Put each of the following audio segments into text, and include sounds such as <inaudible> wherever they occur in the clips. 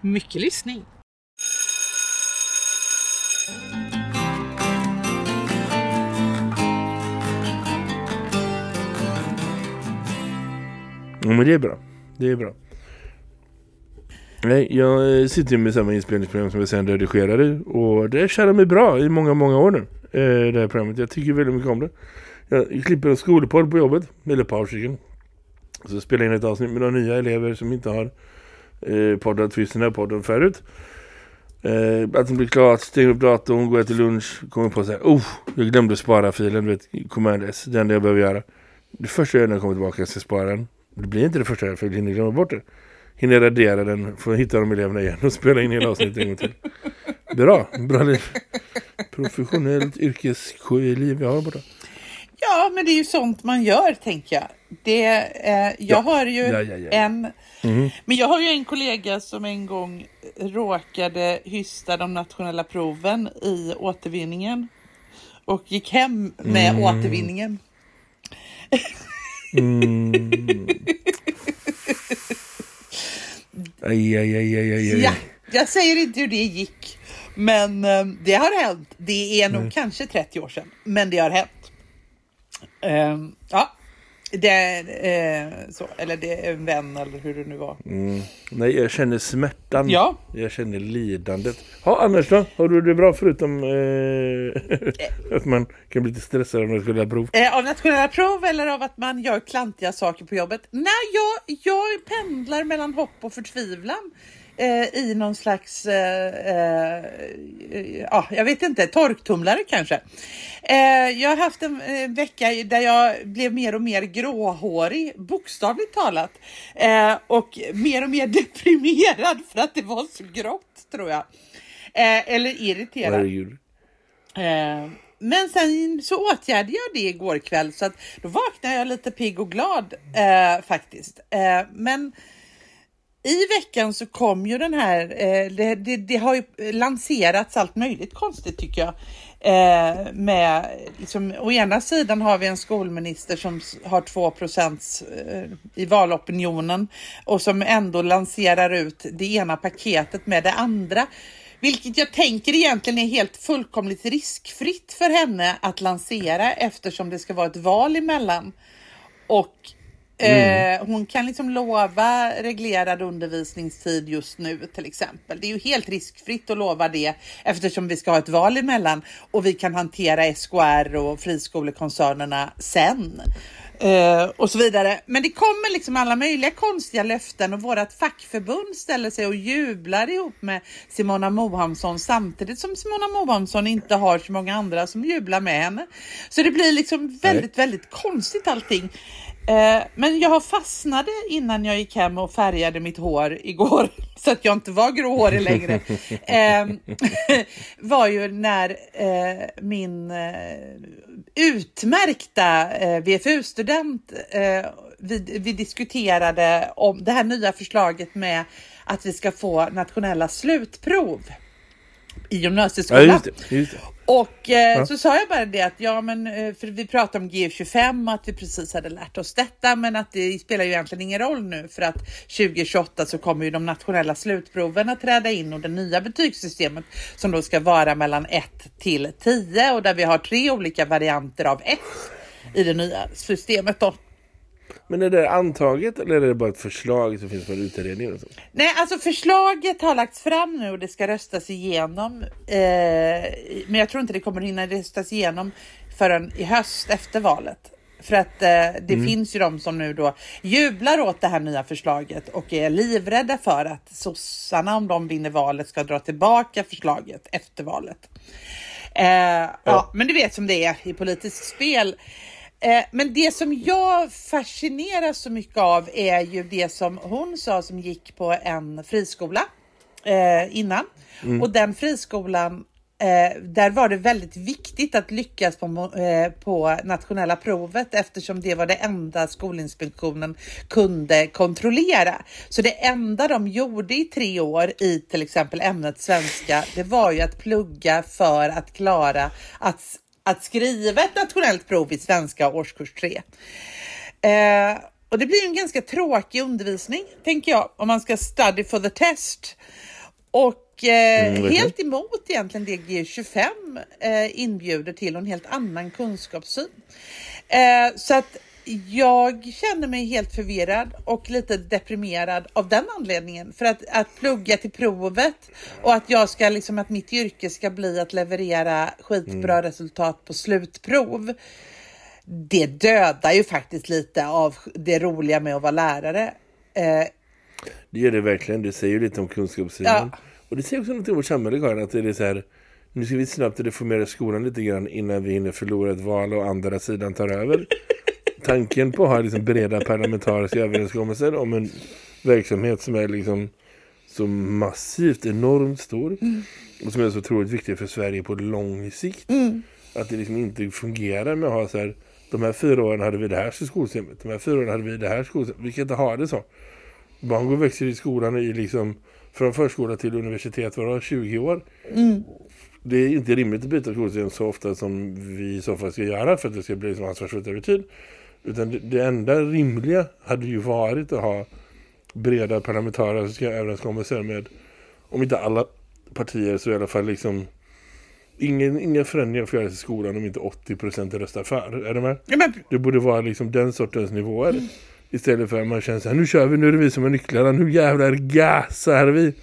Mycket lyssning. Ja, men det är bra. Det är bra. Nej, jag eh, sitter ju med samma inspelningsprogram som jag sen redigerade och det känner mig bra i många, många år nu. Eh, det här programmet. Jag tycker väldigt mycket om det. Jag klipper en skolpodd på jobbet, eller ett. Så spelar jag in ett avsnitt med några nya elever som inte har eh, poddat för den här podden förut. Eh, att den blir klar, stänger upp datorn, går till lunch, kommer på så här, oh, jag glömde spara filen, du vet, Command S, det enda jag behöver göra. Det första jag gör när jag kommer tillbaka är att spara den. Det blir inte det första jag för jag hinner glömma bort det. Hinner radera den, får hitta de eleverna igen och spela in hela avsnittet en gång till. Bra, bra liv. Professionellt yrkesliv jag har borta. Ja, men det är ju sånt man gör, tänker jag. Det, eh, jag Ja. har ju Ja, ja, en... Men jag har ju en kollega som en gång råkade hysta de nationella proven i återvinningen. Och gick hem med Mm. återvinningen. Aj, aj, aj, aj, aj, aj. Ja, jag säger inte hur det gick. Men eh, det har hänt. Det är nog kanske 30 år sedan. Men det har hänt. Ehm, ja, det är eh, så. Eller det är en vän eller hur det nu var. Mm. Nej, jag känner smärtan. Ja. Jag känner lidandet. Ja, Anders då? Har du det bra förutom eh, <laughs> att man kan bli lite stressad av nationella prov? Eh, av nationella prov eller av att man gör klantiga saker på jobbet? Nej, jag, jag pendlar mellan hopp och förtvivlan. Eh, I någon slags, eh, eh, ja, jag vet inte, torktumlare kanske. Eh, jag har haft en eh, vecka där jag blev mer och mer gråhårig, bokstavligt talat. Och mer och mer <laughs> deprimerad för att det var så grått, tror jag. Eller irriterad. Men sen så åtgärdade jag det igår kväll så att då vaknade jag lite pigg och glad eh, faktiskt. Eh, men i veckan så kom ju den här, eh, det, det, det har ju lanserats allt möjligt konstigt tycker jag. Eh, med, liksom, å ena sidan har vi en skolminister som har 2 eh, i valopinionen och som ändå lanserar ut det ena paketet med det andra. Vilket jag tänker egentligen är helt fullkomligt riskfritt för henne att lansera eftersom det ska vara ett val emellan. Och eh, hon kan liksom lova reglerad undervisningstid just nu till exempel. Det är ju helt riskfritt att lova det eftersom vi ska ha ett val emellan och vi kan hantera SKR och friskolekoncernerna sen. Eh, och så vidare. Men det kommer liksom alla möjliga konstiga löften och vårat fackförbund ställer sig och jublar ihop med Simona Mohamsson samtidigt som Simona Mohamsson inte har så många andra som jublar med henne. Så det blir liksom väldigt, väldigt konstigt allting. Eh, men jag fastnade innan jag gick hem och färgade mitt hår igår <laughs> så att jag inte var gråhårig längre. eh, <laughs> var ju när eh, min eh, utmärkta eh, VFU-student eh, vi, vi diskuterade om det här nya förslaget med att vi ska få nationella slutprov i Ja, gymnasieskolan. just det. Just det. Och eh, så sa jag bara det att ja men eh, för vi pratade om G25 och att vi precis hade lärt oss detta men att det spelar ju egentligen ingen roll nu för att 2028 så kommer ju de nationella slutproven att träda in och det nya betygssystemet som då ska vara mellan 1 till 10 och där vi har tre olika varianter av F i det nya systemet då. Men är det antaget eller är det bara ett förslag som finns på en utredning? Och så? Nej, alltså förslaget har lagts fram nu och det ska röstas igenom. Eh, men jag tror inte det kommer hinna röstas igenom förrän i höst efter valet. För att eh, det finns ju de som nu då jublar åt det här nya förslaget och är livrädda för att sossarna om de vinner valet ska dra tillbaka förslaget efter valet. Eh, ja. men du vet som det är i politiskt spel. Eh, men det som jag fascineras så mycket av är ju det som hon sa som gick på en friskola eh, innan. Och den friskolan Eh, där var det väldigt viktigt att lyckas på, eh, på nationella provet eftersom det var det enda Skolinspektionen kunde kontrollera. Så det enda de gjorde i tre år i till exempel ämnet svenska, det var ju att plugga för att klara att, att skriva ett nationellt prov i svenska årskurs 3. Eh, och det blir en ganska tråkig undervisning, tänker jag, om man ska study for the test. Och eh, Mm, helt emot egentligen det G25 eh, inbjuder till och en helt annan kunskapssyn. Eh, så att jag känner mig helt förvirrad och lite deprimerad av den anledningen. För att, att plugga till provet och att jag ska liksom att mitt yrke ska bli att leverera skitbra resultat på slutprov. Det dödar ju faktiskt lite av det roliga med att vara lärare. Eh, Det gör det verkligen. Det säger ju lite om kunskapssynen. Ja. Och det säger också något om vårt samhälle, Karin, att det är så här... Nu ska vi snabbt reformera skolan lite grann innan vi hinner förlora ett val och andra sidan tar över. Tanken på att ha liksom breda parlamentariska överenskommelser om en verksamhet som är liksom så massivt enormt stor och som är så otroligt viktig för Sverige på lång sikt. Att det liksom inte fungerar med att ha så här de här fyra åren hade vi det här skolsystemet, de här fyra åren hade vi det här skolsystemet. Vi kan inte ha det så. Barn går växer i skolan i liksom från förskola till universitet var 20 år. Det är inte rimligt att byta skolsystem så ofta som vi i så fall ska göra för att det ska bli ansvarsfullt över tid. Utan det, det enda rimliga hade ju varit att ha breda parlamentariska överenskommelser med, om inte alla partier så i alla fall liksom ingen, inga förändringar får göras i skolan om inte 80% röstar för. Är du med? ja, men, Det borde vara liksom den sortens nivåer. Istället för att man känner så här, nu kör vi, nu är det vi som är nycklarna, nu jävlar gasar vi.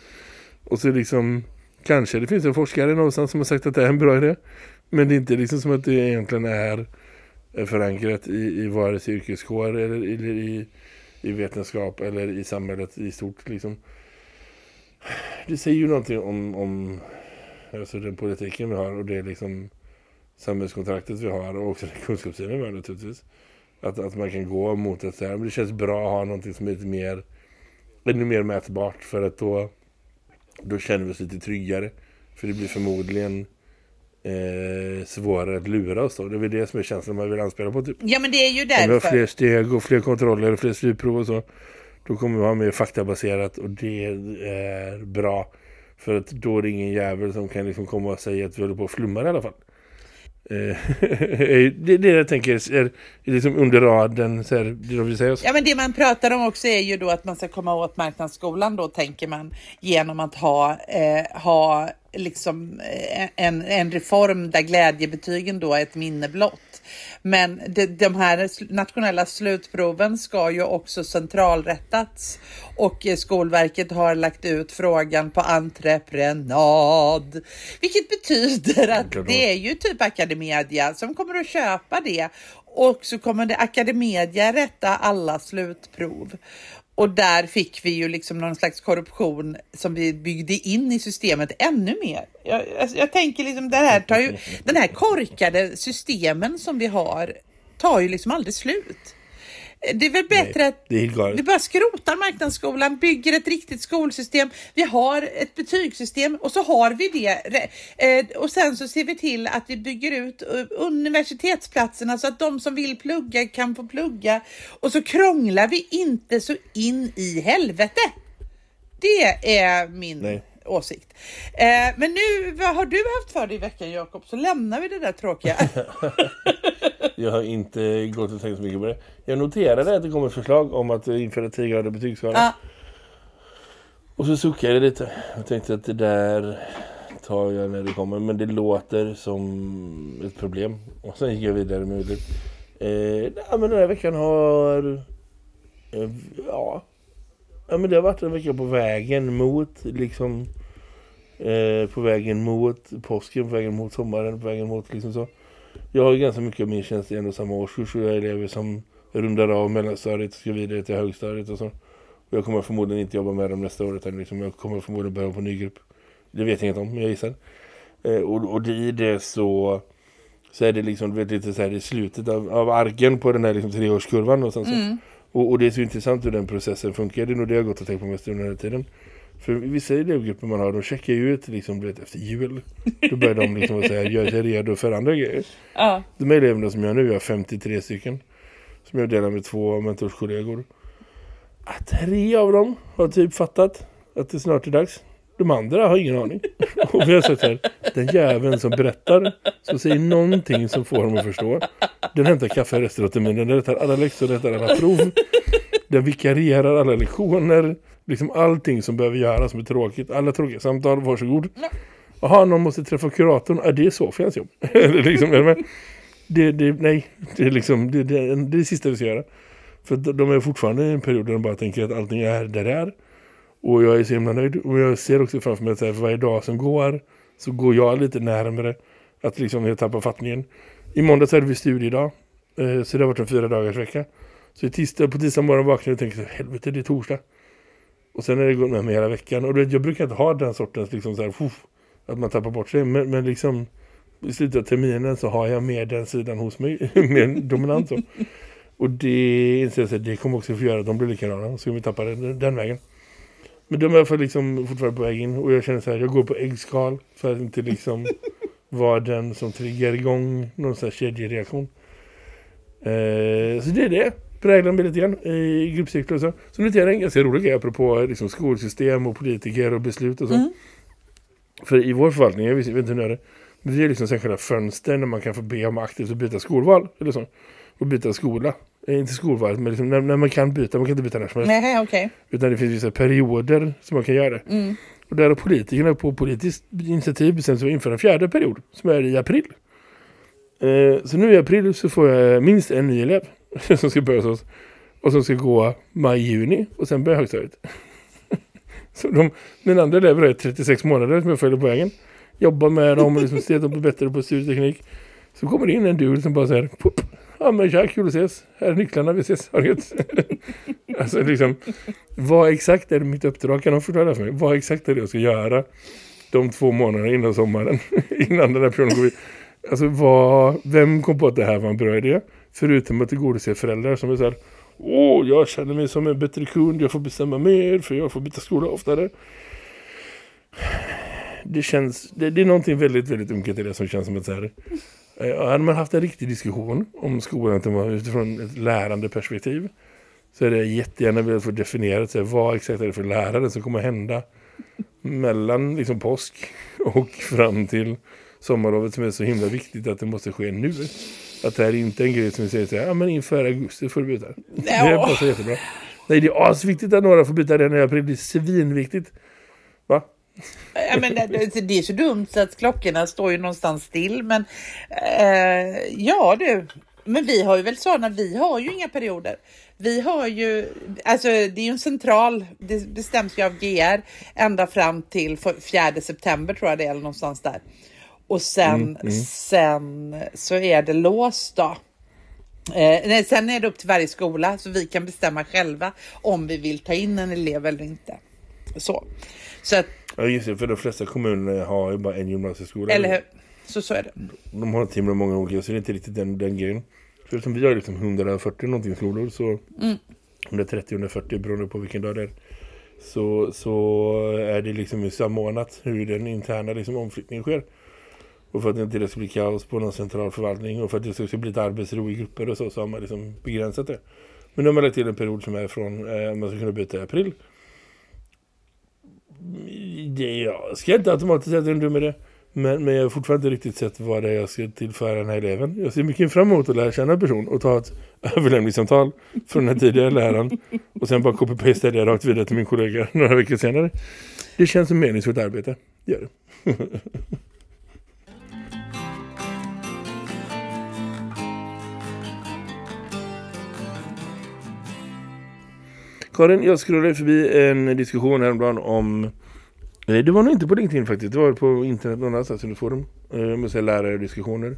Och så liksom, kanske det finns en forskare någonstans som har sagt att det är en bra idé. Men det är inte liksom som att det egentligen är förankrat i, i vare sig yrkeskår eller, eller i, i vetenskap eller i samhället i stort liksom. Det säger ju någonting om, om alltså den politiken vi har och det liksom samhällskontraktet vi har och också den vi har naturligtvis. Att, att man kan gå mot att här, men det känns bra att ha någonting som är lite mer ännu mer mätbart för att då då känner vi oss lite tryggare. För det blir förmodligen eh, svårare att lura oss då. Det är väl det som är känslan man vill anspela på typ. ja, men det är ju Om vi har därför. fler steg och fler kontroller och fler slutprov och så. Då kommer vi ha mer faktabaserat och det är bra. För att då är det ingen jävel som kan liksom komma och säga att vi håller på att flumma i alla fall. Eh, <laughs> eh, det är det jag tänker är, är liksom under raden så här, det vill säga. Ja, men det man pratar om också är ju då att man ska komma åt marknadsskolan då tänker man genom att ha, eh, ha liksom eh, en, en reform där glädjebetygen då är ett minne blott. Men de, de här nationella slutproven ska ju också centralrättats och eh, Skolverket har lagt ut frågan på entreprenad. Vilket betyder att det är ju typ Academedia som kommer att köpa det och så kommer det Academedia rätta alla slutprov. Och där fick vi ju liksom någon slags korruption som vi byggde in i systemet ännu mer. Jag, jag, jag tänker liksom det här tar ju, den här korkade systemen som vi har tar ju liksom aldrig slut. Det är väl bättre Nej, att det är vi bara skrotar marknadsskolan, bygger ett riktigt skolsystem. Vi har ett betygssystem och så har vi det. Eh, Och sen så ser vi till att vi bygger ut eh, universitetsplatserna så att de som vill plugga kan få plugga. Och så krånglar vi inte så in i helvete. Det är min Nej. åsikt. Eh, Men nu, vad har du haft för dig i veckan Jakob? Så lämnar vi det där tråkiga. <laughs> <laughs> Jag har inte gått och tänkt så mycket på det. Jag noterade att det kom ett förslag om att införa 10 grader betygsskala. Och så suckade jag lite. Jag tänkte att det där tar jag när det kommer. Men det låter som ett problem. Och sen gick jag vidare med det. Eh, ja, men den här veckan har... Eh, ja. ja, men det har varit en vecka på vägen mot liksom... Eh, på vägen mot påsken, på vägen mot sommaren, på vägen mot liksom så. Jag har ganska mycket av min tjänst i en och samma årskurs och jag är elever som rundar av mellanstadiet och ska vidare till högstadiet och så. Och jag kommer förmodligen inte jobba med dem nästa år utan liksom jag kommer förmodligen börja på en ny grupp. Det vet jag inget om, men jag gissar. Eh, och, och i det så, så är det liksom vet, lite så här i slutet av, av arken på den här liksom treårskurvan och sen så. Och, och det är så intressant hur den processen funkar. Det är nog det jag har gått och tänkt på mest under den här tiden. För vissa elevgrupper man har, de checkar ju ut liksom, du vet, efter jul. Då börjar de liksom säga, gör sig redo för andra grejer. Ja. De eleverna som jag nu jag har 53 stycken. Som jag delar med två mentorskollegor. Att tre av dem har typ fattat att det snart är dags. De andra har ingen aning. <laughs> Och vi har sagt här, den jäveln som berättar, som säger någonting som får dem att förstå. Den hämtar kaffe i restaurangterminen, den rättar alla läxor, rättar alla prov. Den vikarierar alla lektioner. Liksom allting som behöver göras som är tråkigt. Alla tråkiga samtal, varsågod. Jaha, någon måste träffa kuratorn. Ja, det är Sofians jobb. Liksom, är med? det, det, nej, det är liksom det, det, det är det sista vi ska göra. För de är fortfarande i en period där de bara tänker att allting är där det är. Och jag är så himla nöjd. Och jag ser också framför mig att så för varje dag som går så går jag lite närmare att liksom jag tappar fattningen. I måndags hade vi studiedag. Eh, så det har varit en fyra dagars vecka. Så tisdag, på tisdag morgon vaknade jag och tänkte helvete det är torsdag. Och sen är det gått med mig hela veckan. Och jag brukar inte ha den sortens liksom så här, fuff, att man tappar bort sig. Men, men liksom i slutet av terminen så har jag mer den sidan hos mig. <laughs> mer dominant så. Och det inser jag att det kommer också få göra att de blir likadana. Så vi tappar den, den vägen. Men de är i alla fall liksom fortfarande på väg in. Och jag känner så här, jag går på äggskal för att inte liksom <laughs> vara den som triggar igång någon sån här kedjereaktion. Eh, så det är det. Präglar mig lite grann i gruppcykler och så. Är det en ganska rolig grej apropå liksom, skolsystem och politiker och beslut och så. Mm. För i vår förvaltning, jag vet inte hur det är, men vi är liksom särskilda fönster när man kan få be om aktivt att byta skolval. Eller så. Och byta skola. Eh, inte skolval, men liksom när, när man kan byta. Man kan inte byta när som helst. Nej, okej. Utan det finns vissa perioder som man kan göra det. Mm. Och där har politikerna på politiskt initiativ bestämt sig för att införa en fjärde period. Som är i april. Eh, så nu i april så får jag minst en ny elev. <laughs> som ska börja hos oss. Och som ska gå maj-juni. Och sen börja högstadiet. <laughs> så de, min andra elever är 36 månader som jag följer på vägen. Jobbar med dem och liksom ser att de blir bättre på studieteknik. Så kommer det in en dude som bara säger Pup. Ja men tja, kul att ses. Här är nycklarna, vi ses. <laughs> Alltså liksom, vad exakt är mitt uppdrag? Kan de förklara för mig? Vad exakt är det jag ska göra de två månaderna innan sommaren? innan den här personen går vid. Alltså vad, vem kom på att det här var en bra idé? Förutom att tillgodose föräldrar som är så här Åh, jag känner mig som en bättre kund. Jag får bestämma mer för jag får byta skola oftare. Det känns, det, det är någonting väldigt, väldigt unket i det som känns som ett så här Eh, hade man haft en riktig diskussion om skolan utifrån ett lärande perspektiv så är det jättegärna velat få definierat sig vad exakt är det för lärare som kommer hända mellan liksom påsk och fram till sommarlovet som är så himla viktigt att det måste ske nu. Att det här är inte en grej som vi säger så här, ja men inför augusti får du byta. Det är passar jättebra. Nej, det är asviktigt att några får byta redan i april. Det är svinviktigt. Va? Ja, men det, det- det är så dumt så att klockorna står ju någonstans still. Men eh, ja du, men vi har ju väl sådana, vi har ju inga perioder. Vi har ju, alltså det är ju en central, det bestäms ju av GR ända fram till för- 4 september tror jag det är, eller någonstans där. Och sen, sen så är det låst då. Eh, nej, sen är det upp till varje skola så vi kan bestämma själva om vi vill ta in en elev eller inte. Så, så att, Ja just det, för de flesta kommuner har ju bara en gymnasieskola. eller hur? Så, så är det. De har ett himla många olika så det är inte riktigt den, den grejen. Förutom vi har liksom 140 någonting skolor så 130-140 beroende på vilken dag det är. Så, så är det liksom samordnat hur den interna liksom omflyttningen sker. Och för att det inte ska bli kaos på någon central förvaltning och för att det ska bli ett arbetsro i grupper och så, så har man liksom begränsat det. Men nu har man lagt till en period som är från, eh, man ska kunna byta i april. Det, jag ska inte automatiskt säga att det är en dum idé. Men, men jag har fortfarande inte riktigt sett vad det är jag ska tillföra den här eleven. Jag ser mycket fram emot att lära känna en person och ta ett <laughs> överlämningssamtal från den tidigare läraren. Och sen bara copy-paste det rakt vidare till min kollega några veckor senare. Det känns som meningsfullt arbete. Det gör det. <laughs> Karin, jag scrollade förbi en diskussion häromdagen om... Nej, det var nog inte på LinkedIn faktiskt. Det var på internet någon annanstans under forum. Eh, Med lärardiskussioner.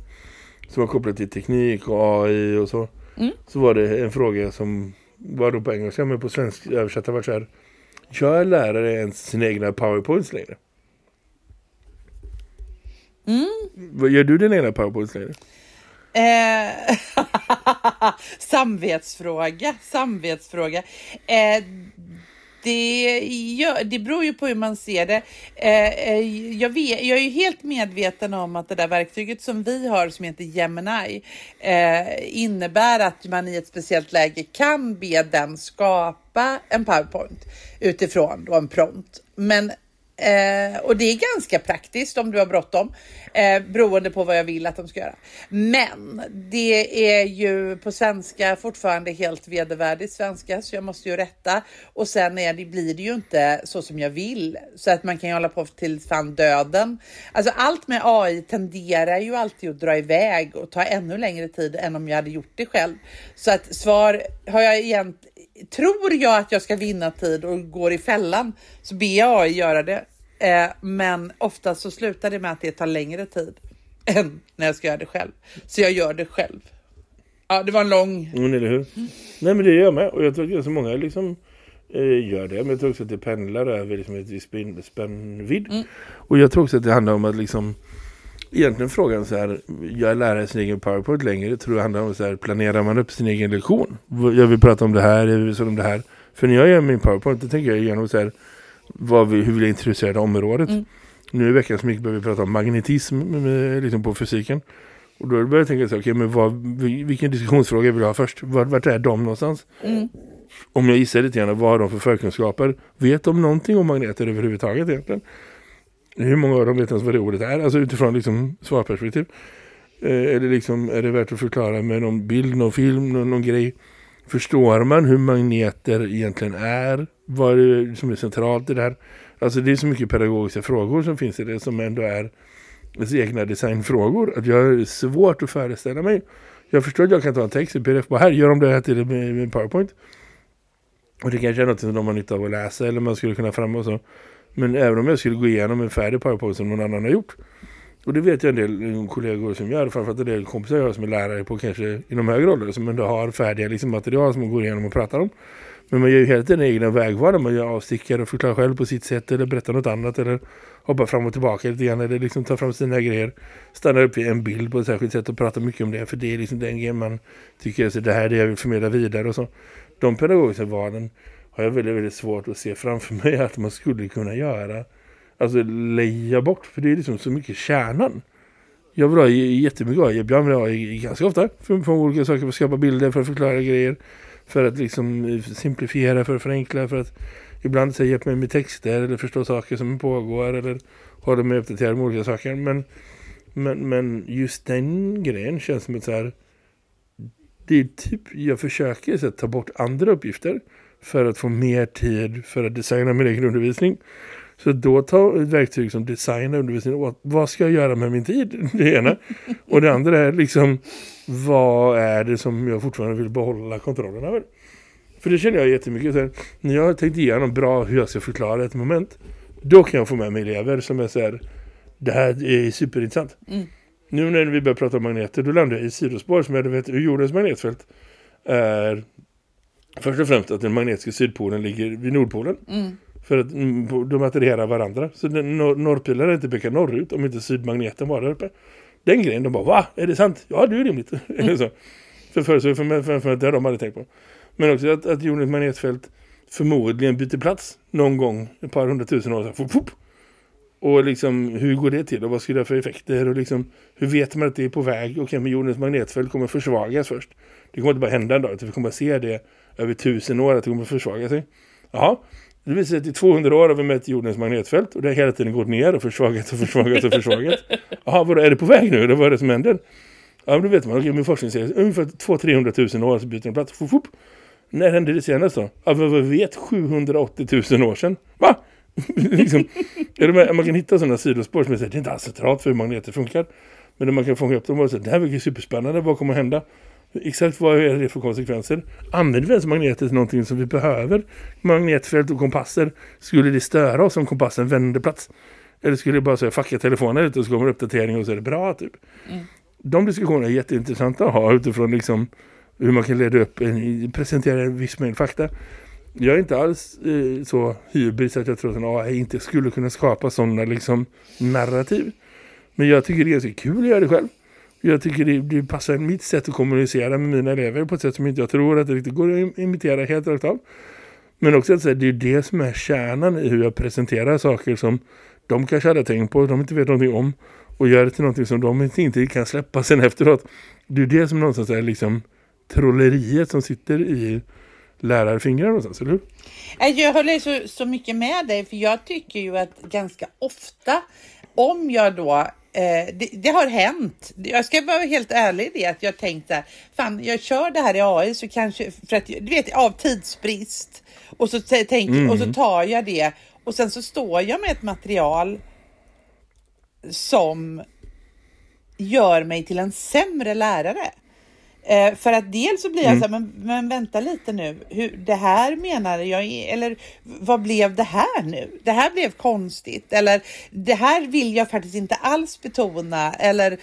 Som var kopplat till teknik och AI och så. Mm. Så var det en fråga som var då på engelska men på svensk översatt var så här. Gör lärare ens sina egna powerpoints längre? Mm. Gör du dina egna powerpoints längre? Eh, <laughs> samvetsfråga, samvetsfråga. Eh, Det, gör, det beror ju på hur man ser det. Eh, eh, jag, vet, jag är ju helt medveten om att det där verktyget som vi har som heter Gemini eh, innebär att man i ett speciellt läge kan be den skapa en PowerPoint utifrån då en prompt. Men Eh, och det är ganska praktiskt om du har bråttom eh, beroende på vad jag vill att de ska göra. Men det är ju på svenska fortfarande helt vedervärdigt svenska så jag måste ju rätta och sen är det, blir det ju inte så som jag vill så att man kan ju hålla på till fan döden. Alltså allt med AI tenderar ju alltid att dra iväg och ta ännu längre tid än om jag hade gjort det själv. Så att svar har jag egentligen tror jag att jag ska vinna tid och går i fällan så ber jag AI göra det. Eh, men ofta så slutar det med att det tar längre tid <laughs> än när jag ska göra det själv. Så jag gör det själv. Ja, det var en lång... Mm, eller hur? Nej, men det gör jag med. Och jag tror att så många liksom eh, gör det. Men jag tror också att det pendlar över liksom ett visst spännvidd. Mm. Och jag tror också att det handlar om att liksom egentligen frågan så här, jag lär sin egen PowerPoint längre, tror jag handlar om så här, planerar man upp sin egen lektion? Jag vill prata om det här, jag vill prata om det här. För när jag gör min PowerPoint, då tänker jag igenom så här, vad vi, hur vill jag introducera det området? Mm. Nu i veckan som gick började vi prata om magnetism med, liksom på fysiken. Och då började jag tänka så här, okay, men vad, vilken diskussionsfråga vill jag ha först? Vart, vart är de någonstans? Mm. Om jag gissar lite grann, vad har de för förkunskaper? Vet de någonting om magneter överhuvudtaget egentligen? Hur många av dem vet ens vad det ordet är? Alltså utifrån liksom svarperspektiv. Eh, eller liksom, är det värt att förklara med någon bild, någon film, någon, någon grej? Förstår man hur magneter egentligen är? Vad är det som är centralt i det här? Alltså det är så mycket pedagogiska frågor som finns i det som ändå är ens egna designfrågor. Att jag har svårt att föreställa mig. Jag förstår att jag kan ta en text i pdf. Bara här, gör de det här till med, med PowerPoint. Och det kanske är något som de har nytta av att läsa eller man skulle kunna fram och så. Men även om jag skulle gå igenom en färdig PowerPoint som någon annan har gjort. Och det vet jag en del eh, kollegor som gör. Framförallt en del kompisar jag som är lärare på kanske inom högre ålder. Som ändå har färdiga liksom, material som man går igenom och pratar om. Men man gör ju hela tiden egna vägval. Man gör avstickare och förklarar själv på sitt sätt. Eller berättar något annat. Eller hoppar fram och tillbaka lite grann. Eller liksom tar fram sina grejer. Stannar upp i en bild på ett särskilt sätt och pratar mycket om det. För det är liksom den grejen man tycker att det här är det jag vill förmedla vidare och så. De pedagogiska valen har jag väldigt, väldigt svårt att se framför mig att man skulle kunna göra. Alltså leja bort, för det är liksom så mycket kärnan. Jag vill ha jättemycket AI, ibland vill jag ha ganska ofta från, för olika saker, för att skapa bilder, för att förklara grejer. För att liksom eh, simplifiera, för att förenkla, för att ibland säga hjälp mig med texter eller förstå saker som pågår eller hålla mig uppdaterad med olika saker. Men, men, men just den grejen känns som att så här, det är typ, jag försöker så här, ta bort andra uppgifter för att få mer tid för att designa min egen undervisning. Så då tar ett verktyg som designar undervisning vad ska jag göra med min tid? <laughs> Det ena. Och det andra är liksom vad är det som jag fortfarande vill behålla kontrollen över? För det känner jag jättemycket. Så när jag har tänkt igenom bra hur jag ska förklara ett moment då kan jag få med mig elever som är så här det här är superintressant. Mm. Nu när vi börjar prata om magneter då landar jag i sidospår som jag vet hur jordens magnetfält är Först och främst att den magnetiska sydpolen ligger vid nordpolen. Mm. För att mm, de attraherar varandra. Så den nor norrpilen är inte pekar norrut om inte sydmagneten var där uppe. Den grejen, de bara, va? Är det sant? Ja, det är rimligt. <laughs> Mm. så. För, för, för, för, för, för det har de aldrig tänkt på. Men också att, att jordens magnetfält förmodligen byter plats någon gång ett par hundratusen år. Så, fup, fup. Och liksom, hur går det till och vad skulle det ha för effekter? Och liksom, hur vet man att det är på väg? Okej, okay, men jordens magnetfält kommer försvagas först. Det kommer inte bara hända en dag, utan vi kommer att se det över tusen år att det kommer att försvaga sig. Jaha, det vill säga att i 200 år har vi mätt jordens magnetfält och det har hela tiden gått ner och försvagat och försvagat och försvagat. <laughs> Jaha, vad är det på väg nu? Vad är det som händer? Ja, då vet man. Okay, min forskning säger ungefär 200-300 000 år så byter den plats. Fup, fup. När hände det senast då? Ja, vad vi vet 780 000 år sedan. Va? <laughs> liksom, man kan hitta sådana sidospår som säger det är inte alls centralt för hur magneter funkar. Men man kan fånga upp dem och säga det här verkar superspännande. Vad kommer att hända? Exakt vad är det för konsekvenser? Använder vi ens magneter till någonting som vi behöver? Magnetfält och kompasser. Skulle det störa oss om kompassen vänder plats? Eller skulle det bara säga fucka telefonen ut och så kommer uppdatering och så är det bra typ? Mm. De diskussionerna är jätteintressanta att ha utifrån liksom hur man kan leda upp en, presentera en viss mängd fakta. Jag är inte alls eh, så hybris att jag tror att en AI inte skulle kunna skapa sådana liksom narrativ. Men jag tycker det är ganska kul att göra det själv. Jag tycker det, det passar mitt sätt att kommunicera med mina elever på ett sätt som inte jag tror att det riktigt går att imitera helt rakt av. Men också att säga, det är det som är kärnan i hur jag presenterar saker som de kanske hade tänkt på, de inte vet någonting om och gör det till någonting som de inte kan släppa sen efteråt. Det är det som någonstans är liksom trolleriet som sitter i lärarfingrar någonstans, eller hur? Äh, jag håller så, så mycket med dig för jag tycker ju att ganska ofta om jag då eh, det, det, har hänt. Jag ska vara helt ärlig i det att jag tänkte fan jag kör det här i AI så kanske för att du vet av tidsbrist och så tänk, mm. och så tar jag det och sen så står jag med ett material som gör mig till en sämre lärare. Eh, för att dels så blir jag mm. så här, men, men vänta lite nu, hur, det här menar jag, eller vad blev det här nu? Det här blev konstigt, eller det här vill jag faktiskt inte alls betona, eller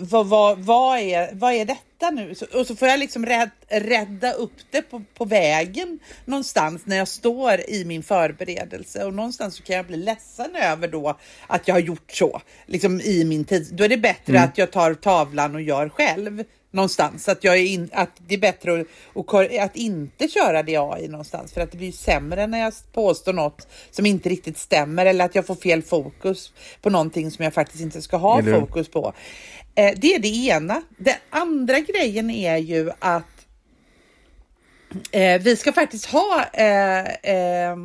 vad, vad, vad, är, vad är detta nu? Så, och så får jag liksom rädd, rädda upp det på, på vägen någonstans när jag står i min förberedelse och någonstans så kan jag bli ledsen över då att jag har gjort så, liksom i min tid. Då är det bättre mm. att jag tar tavlan och gör själv någonstans. Att, jag är in, att det är bättre att, att inte köra det AI någonstans för att det blir sämre när jag påstår något som inte riktigt stämmer eller att jag får fel fokus på någonting som jag faktiskt inte ska ha eller... fokus på. Eh, det är det ena. Den andra grejen är ju att Eh, vi ska faktiskt ha eh, eh,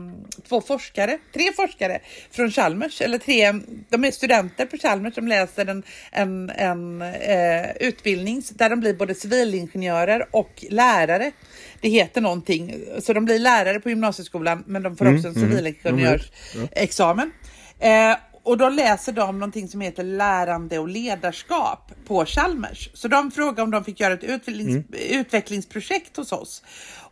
två forskare, tre forskare från Chalmers, eller tre, de är studenter på Chalmers som läser en, en, en eh, utbildning där de blir både civilingenjörer och lärare. Det heter någonting, så de blir lärare på gymnasieskolan men de får mm, också en mm, civilingenjörsexamen. Mm, och då läser de någonting som heter lärande och ledarskap på Chalmers. Så de frågade om de fick göra ett utvecklings, mm. utvecklingsprojekt hos oss.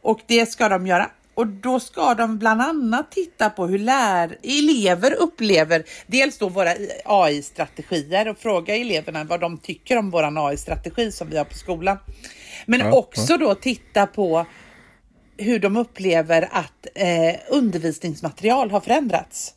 Och det ska de göra. Och då ska de bland annat titta på hur lär, elever upplever dels då våra AI-strategier och fråga eleverna vad de tycker om våran AI-strategi som vi har på skolan. Men ja, också ja. då titta på hur de upplever att eh, undervisningsmaterial har förändrats.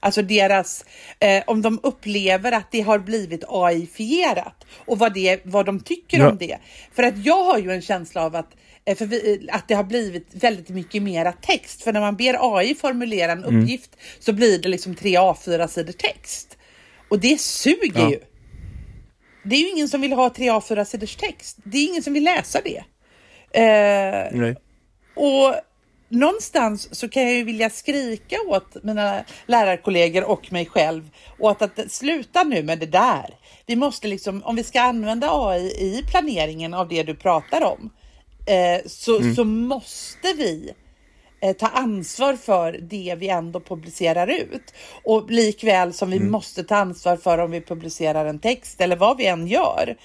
Alltså deras, eh, om de upplever att det har blivit AI-fierat och vad, det, vad de tycker ja. om det. För att jag har ju en känsla av att, eh, för vi, att det har blivit väldigt mycket mera text. För när man ber AI formulera en mm. uppgift så blir det liksom tre A4 sidor text. Och det suger ja. ju. Det är ju ingen som vill ha tre A4 sidors text. Det är ingen som vill läsa det. Eh. Och någonstans så kan jag ju vilja skrika åt mina lärarkollegor och mig själv att, att sluta nu med det där. Vi måste liksom, om vi ska använda AI i planeringen av det du pratar om, eh, så, mm. så måste vi eh, ta ansvar för det vi ändå publicerar ut. Och likväl som vi mm. måste ta ansvar för om vi publicerar en text eller vad vi än gör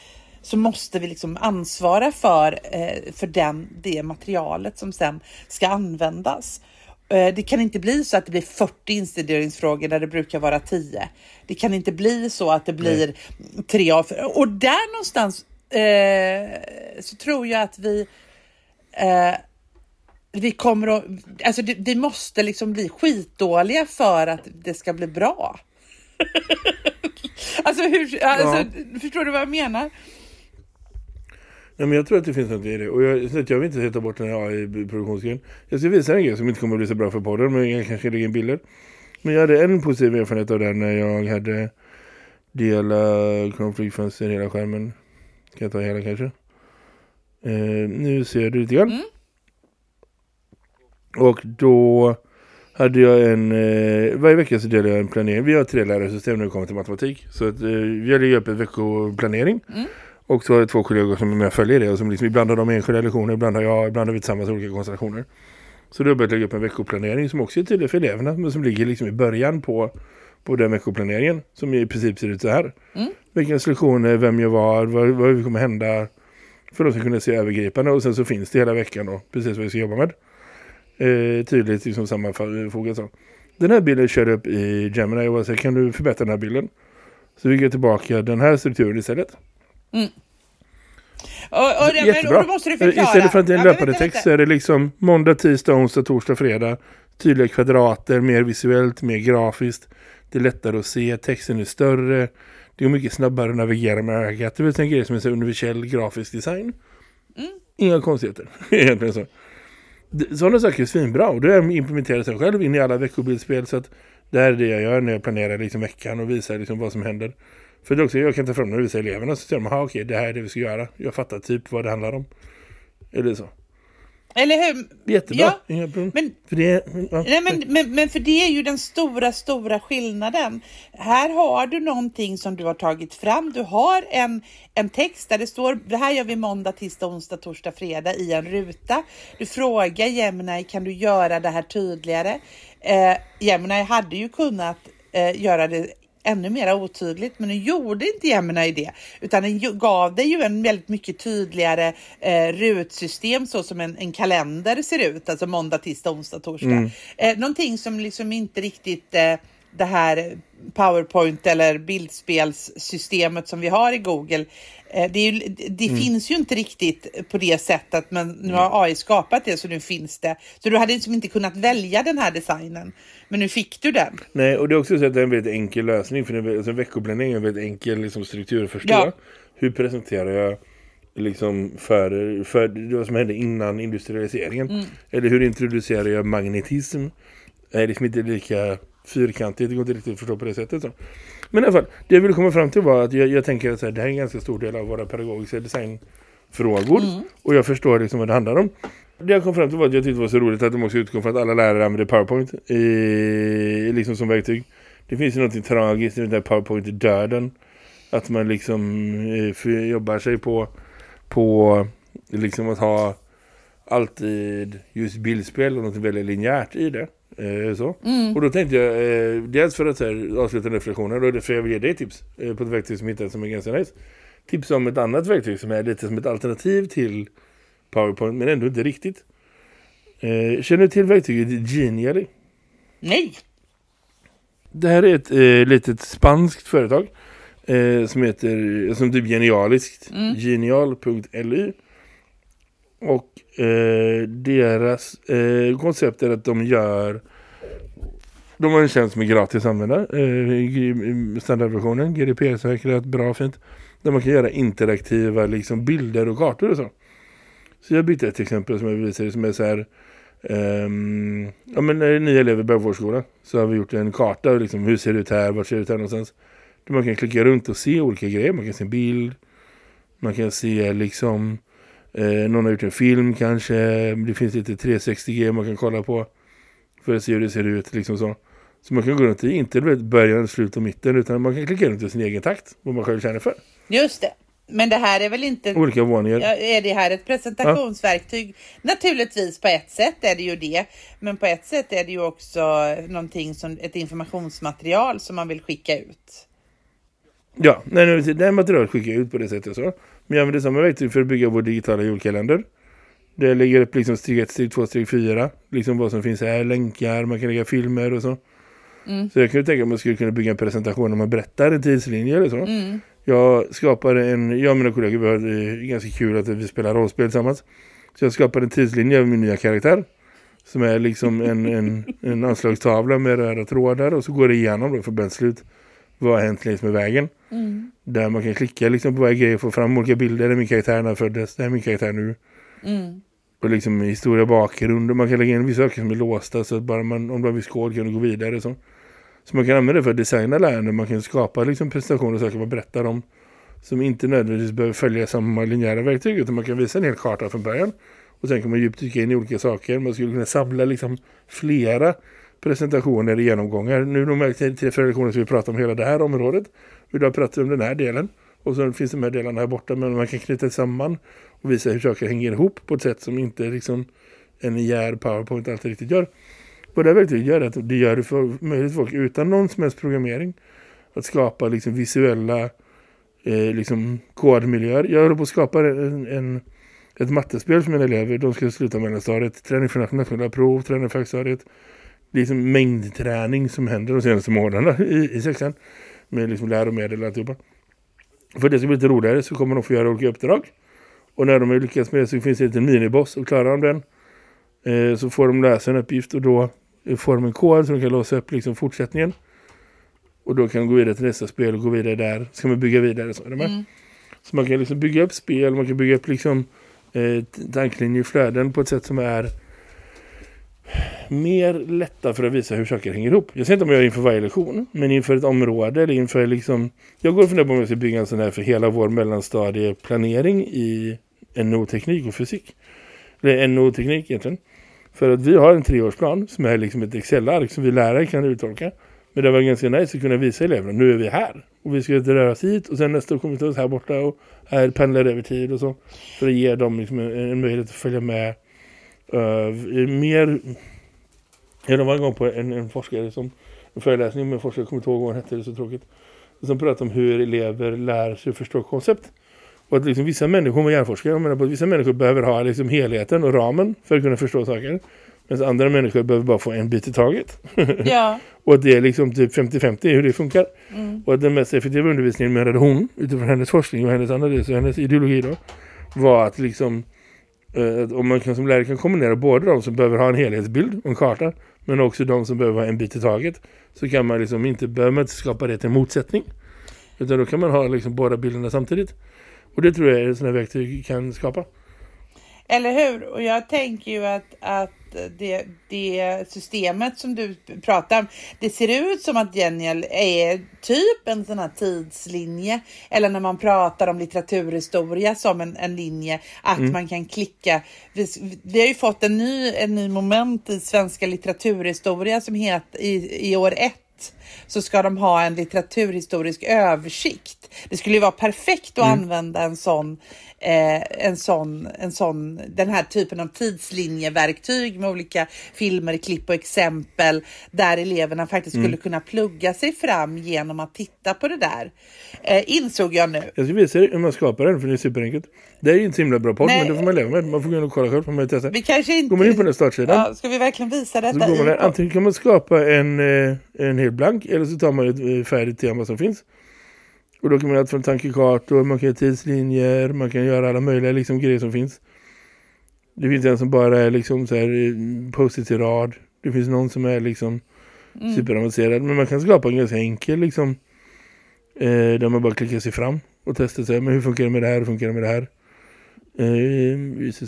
så måste vi liksom ansvara för, eh, för den, det materialet som sen ska användas. Eh, det kan inte bli så att det blir 40 instuderingsfrågor där det brukar vara 10. Det kan inte bli så att det blir tre av Och där någonstans eh, så tror jag att vi eh, vi kommer att, alltså det, vi måste liksom bli skitdåliga för att det ska bli bra. <laughs> alltså, hur, alltså ja. förstår du vad jag menar? Nej, men jag tror att det finns något i det. Och jag, så jag vill inte sätta bort den här AI-produktionsgrejen. Jag ska visa en grej som inte kommer att bli så bra för podden. Men jag kanske lägger in bilder. Men jag hade en positiv erfarenhet av den när jag hade dela Chrome Flygfönster hela skärmen. Kan jag ta hela kanske? Eh, nu ser du lite grann. Mm. Och då hade jag en... Eh, varje vecka så delar jag en planering. Vi har tre lärarsystem när det kommer till matematik. Så att, eh, vi lägger upp en veckoplanering. Mm. Och så har jag två kollegor som är med och följer det. Och som liksom, ibland har de enskilda lektioner, ibland har jag, ibland har vi tillsammans olika konstellationer. Så då har jag lägga upp en veckoplanering som också är tydlig för eleverna. Men som ligger liksom i början på, på den veckoplaneringen. Som i princip ser ut så här. Mm. Vilka lektioner, vem jag var, vad, vad kommer hända. För att de ska kunna se övergripande. Och sen så finns det hela veckan då, precis vad vi ska jobba med. Eh, tydligt liksom sammanfogat så. Den här bilden kör upp i Gemini och säger kan du förbättra den här bilden? Så vi går tillbaka den här strukturen istället. Mm. Och, och, det, Jättebra. Då måste du förklara. Istället för att det är en löpande text så är det liksom måndag, tisdag, onsdag, torsdag, fredag. Tydliga kvadrater, mer visuellt, mer grafiskt. Det är lättare att se, texten är större. Det är mycket snabbare att navigera med ögat. Det är en grej som är så universell grafisk design. Mm. Inga konstigheter, <laughs> egentligen så. Sådana saker är svinbra och det implementerat sig själv in i alla veckobildspel så att det här är det jag gör när jag planerar liksom veckan och visar liksom vad som händer. För det också, jag kan ta fram det visa eleverna så säger de, okej det här är det vi ska göra. Jag fattar typ vad det handlar om. Eller så. Eller hur? Jättebra. Ja, men För det, ja. Nej, men, men, men för det är ju den stora, stora skillnaden. Här har du någonting som du har tagit fram. Du har en, en text där det står, det här gör vi måndag, tisdag, onsdag, torsdag, fredag i en ruta. Du frågar Gemini, kan du göra det här tydligare? Eh, Gemini hade ju kunnat eh, göra det ännu mer otydligt, men nu gjorde inte Gemini det, utan den gav dig ju en väldigt mycket tydligare eh, rutsystem så som en, en kalender ser ut, alltså måndag, tisdag, onsdag, torsdag. Eh, någonting som liksom inte riktigt eh, det här PowerPoint eller bildspelssystemet som vi har i Google. Eh, det ju, det finns ju inte riktigt på det sättet, men nu har AI skapat det så nu finns det. Så du hade liksom inte kunnat välja den här designen, men nu fick du den. Nej, och det är också så att det är en väldigt enkel lösning. För är, alltså, veckoplanering är en väldigt enkel liksom, struktur att förstå. Ja. Hur presenterar jag liksom för, för det som hände innan industrialiseringen? Mm. Eller hur introducerar jag magnetism? Det är liksom inte lika fyrkantigt, det går inte riktigt att förstå på det sättet. Så. Men i alla fall, det jag ville komma fram till var att jag, jag tänker att här, det här är en ganska stor del av våra pedagogiska designfrågor. Och jag förstår liksom vad det handlar om. Det jag kom fram till var att jag tyckte det var så roligt att de också utgår från att alla lärare använder PowerPoint i, liksom som verktyg. Det finns ju något tragiskt i den där PowerPoint-döden. Att man liksom eh, för- jobbar sig på, på liksom att ha alltid just bildspel och något väldigt linjärt i det. Eh, så. Och då tänkte jag, eh, dels för att så här, avsluta reflektionen, då är det för jag vill ge dig tips eh, på ett verktyg som jag hittade som är ganska nice. Tips om ett annat verktyg som är lite som ett alternativ till PowerPoint, men ändå inte riktigt. Eh, känner du till verktyget Genially? Nej! Det här är ett eh, litet spanskt företag eh, som heter, som typ genialiskt, genial.ly och eh, deras eh, koncept är att de gör de har en tjänst eh, som är gratis att använda eh, standardversionen, GDPR-säkrat, bra fint. Där man kan göra interaktiva liksom, bilder och kartor och så. Så jag bytte ett exempel som jag visade som är så här Um, ja men eh, när det är nya elever börjar vår skola så har vi gjort en karta liksom, hur ser det ut här, vart ser det ut här någonstans? Där man kan klicka runt och se olika grejer, man kan se en bild. Man kan se liksom någon har gjort en film kanske det finns lite 360G man kan kolla på för att se hur det ser ut liksom så så man kan gå runt i, inte början, slut och mitten utan man kan klicka runt i sin egen takt vad man själv känner för Just det. Men det här är väl inte... olika våningar Ja, är det här ett presentationsverktyg? Naturligtvis på ett sätt är det ju det. Men på ett sätt är det ju också någonting som ett informationsmaterial som man vill skicka ut. Ja, nej, nej, det här materialet skickar ut på det sättet så. Men jag använder samma verktyg för att bygga vår digitala julkalender. Det lägger upp liksom steg 1, steg 2, steg 4. Liksom vad som finns här, länkar, man kan lägga filmer och så. Så jag kan ju tänka att man skulle kunna bygga en presentation när man berättar en tidslinje eller så. Jag skapade en, jag och mina kollegor, vi har det är ganska kul att vi spelar rollspel tillsammans. Så jag skapade en tidslinje av min nya karaktär. Som är liksom en, en, en anslagstavla med röda trådar och så går det igenom då för slut. Vad har hänt längs med vägen? Där man kan klicka liksom på varje grej och få fram olika bilder där min karaktär när föddes, där är min karaktär nu. Och liksom historia bakgrund och man kan lägga in vissa saker som är låsta så att bara man, om har viss kod kan du gå vidare så. Så man kan använda det för att designa lärande, man kan skapa liksom presentationer och saker man berättar om som inte nödvändigtvis behöver följa samma linjära verktyg utan man kan visa en hel karta från början och sen kan man djupdyka in i olika saker. Man skulle kunna samla liksom flera presentationer i genomgångar. Nu de här tre fyra lektioner som vi pratar om hela det här området. Idag pratar vi om den här delen. Och så finns de här delarna här borta men man kan knyta samman och visa hur saker hänger ihop på ett sätt som inte liksom en IR PowerPoint alltid riktigt gör. Och det här verktyget gör att det gör det för möjligt för folk utan någon som helst programmering att skapa liksom visuella eh, liksom kodmiljöer. Jag håller på att skapa en, en, ett mattespel för mina elever. De ska sluta mellanstadiet, träning för nationella prov, träning för högstadiet. Det är liksom mängdträning som händer de senaste månaderna i, i sexan. Med liksom läromedel och alltihopa. För det ska bli lite roligare så kommer de få göra olika uppdrag. Och när de har lyckats med det så finns det en liten miniboss och klarar de den eh, så får de läsa en uppgift och då eh, får de en kod så de kan låsa upp liksom fortsättningen. Och då kan de gå vidare till nästa spel och gå vidare där. Så kan man bygga vidare. Så, med? så man kan liksom bygga upp spel, man kan bygga upp liksom eh, tanklinjer, flöden på ett sätt som är mer lätta för att visa hur saker hänger ihop. Jag säger inte om jag gör inför varje lektion, men inför ett område eller inför liksom... Jag går och funderar på om jag ska bygga en sån här för hela vår mellanstadieplanering i NO-teknik och fysik. Eller NO-teknik egentligen. För att vi har en treårsplan som är liksom ett Excel-ark som vi lärare kan uttolka. Men det var ganska nice att kunna visa eleverna, nu är vi här. Och vi ska röra oss hit och sen nästa år kommer vi till oss här borta och här pendlar över tid och så. För att ge dem liksom en, en möjlighet att följa med uh, mer... Jag var en gång på en, en forskare som en föreläsning med en forskare, jag kommer inte ihåg vad hon hette, det är så tråkigt. Som pratade om hur elever lär sig förstå koncept. Och att liksom vissa människor, hon var hjärnforskare, menar på att vissa människor behöver ha liksom helheten och ramen för att kunna förstå saker. Medan andra människor behöver bara få en bit i taget. <laughs> Ja. och att det är liksom typ 50-50 hur det funkar. Och att den mest effektiva undervisningen menade hon, utifrån hennes forskning och hennes analys och hennes ideologi då, var att liksom eh, Eh, om man kan som lärare kan kombinera både de som behöver ha en helhetsbild och en karta men också de som behöver ha en bit i taget så kan man liksom inte, behöver man inte skapa det till en motsättning. Utan då kan man ha liksom båda bilderna samtidigt. Och det tror jag är sådana verktyg kan skapa. Eller hur? Och jag tänker ju att, att det, det systemet som du pratar om, det ser ut som att Genial är typ en sån här tidslinje. Eller när man pratar om litteraturhistoria som en, en linje, att man kan klicka. Vi, vi har ju fått en ny, en ny moment i svenska litteraturhistoria som heter i, i år ett så ska de ha en litteraturhistorisk översikt. Det skulle ju vara perfekt att använda en sån, eh, en sån, en sån, den här typen av tidslinjeverktyg med olika filmer, klipp och exempel där eleverna faktiskt skulle kunna plugga sig fram genom att titta på det där. Eh, insåg jag nu. Jag ska visa hur man skapar den för det är superenkelt. Det är ju inte så himla bra podd men det får man leva med. Man får gå in och kolla själv. Man testa. Vi kanske inte... Går man in på den startsidan Ja, ska vi verkligen visa så detta? går man där. Antingen kan man skapa en, eh, en helt blank eller så tar man ett eh, färdigt tema som finns. Och då kan man göra allt från tankekartor, man kan göra tidslinjer, man kan göra alla möjliga liksom, grejer som finns. Det finns en som bara är liksom så här eh, post-it i rad. Det finns någon som är liksom superavancerad. Men man kan skapa en ganska enkel liksom eh, där man bara klickar sig fram och testar sig. Men hur funkar det med det här? Hur funkar det med det här? Eh,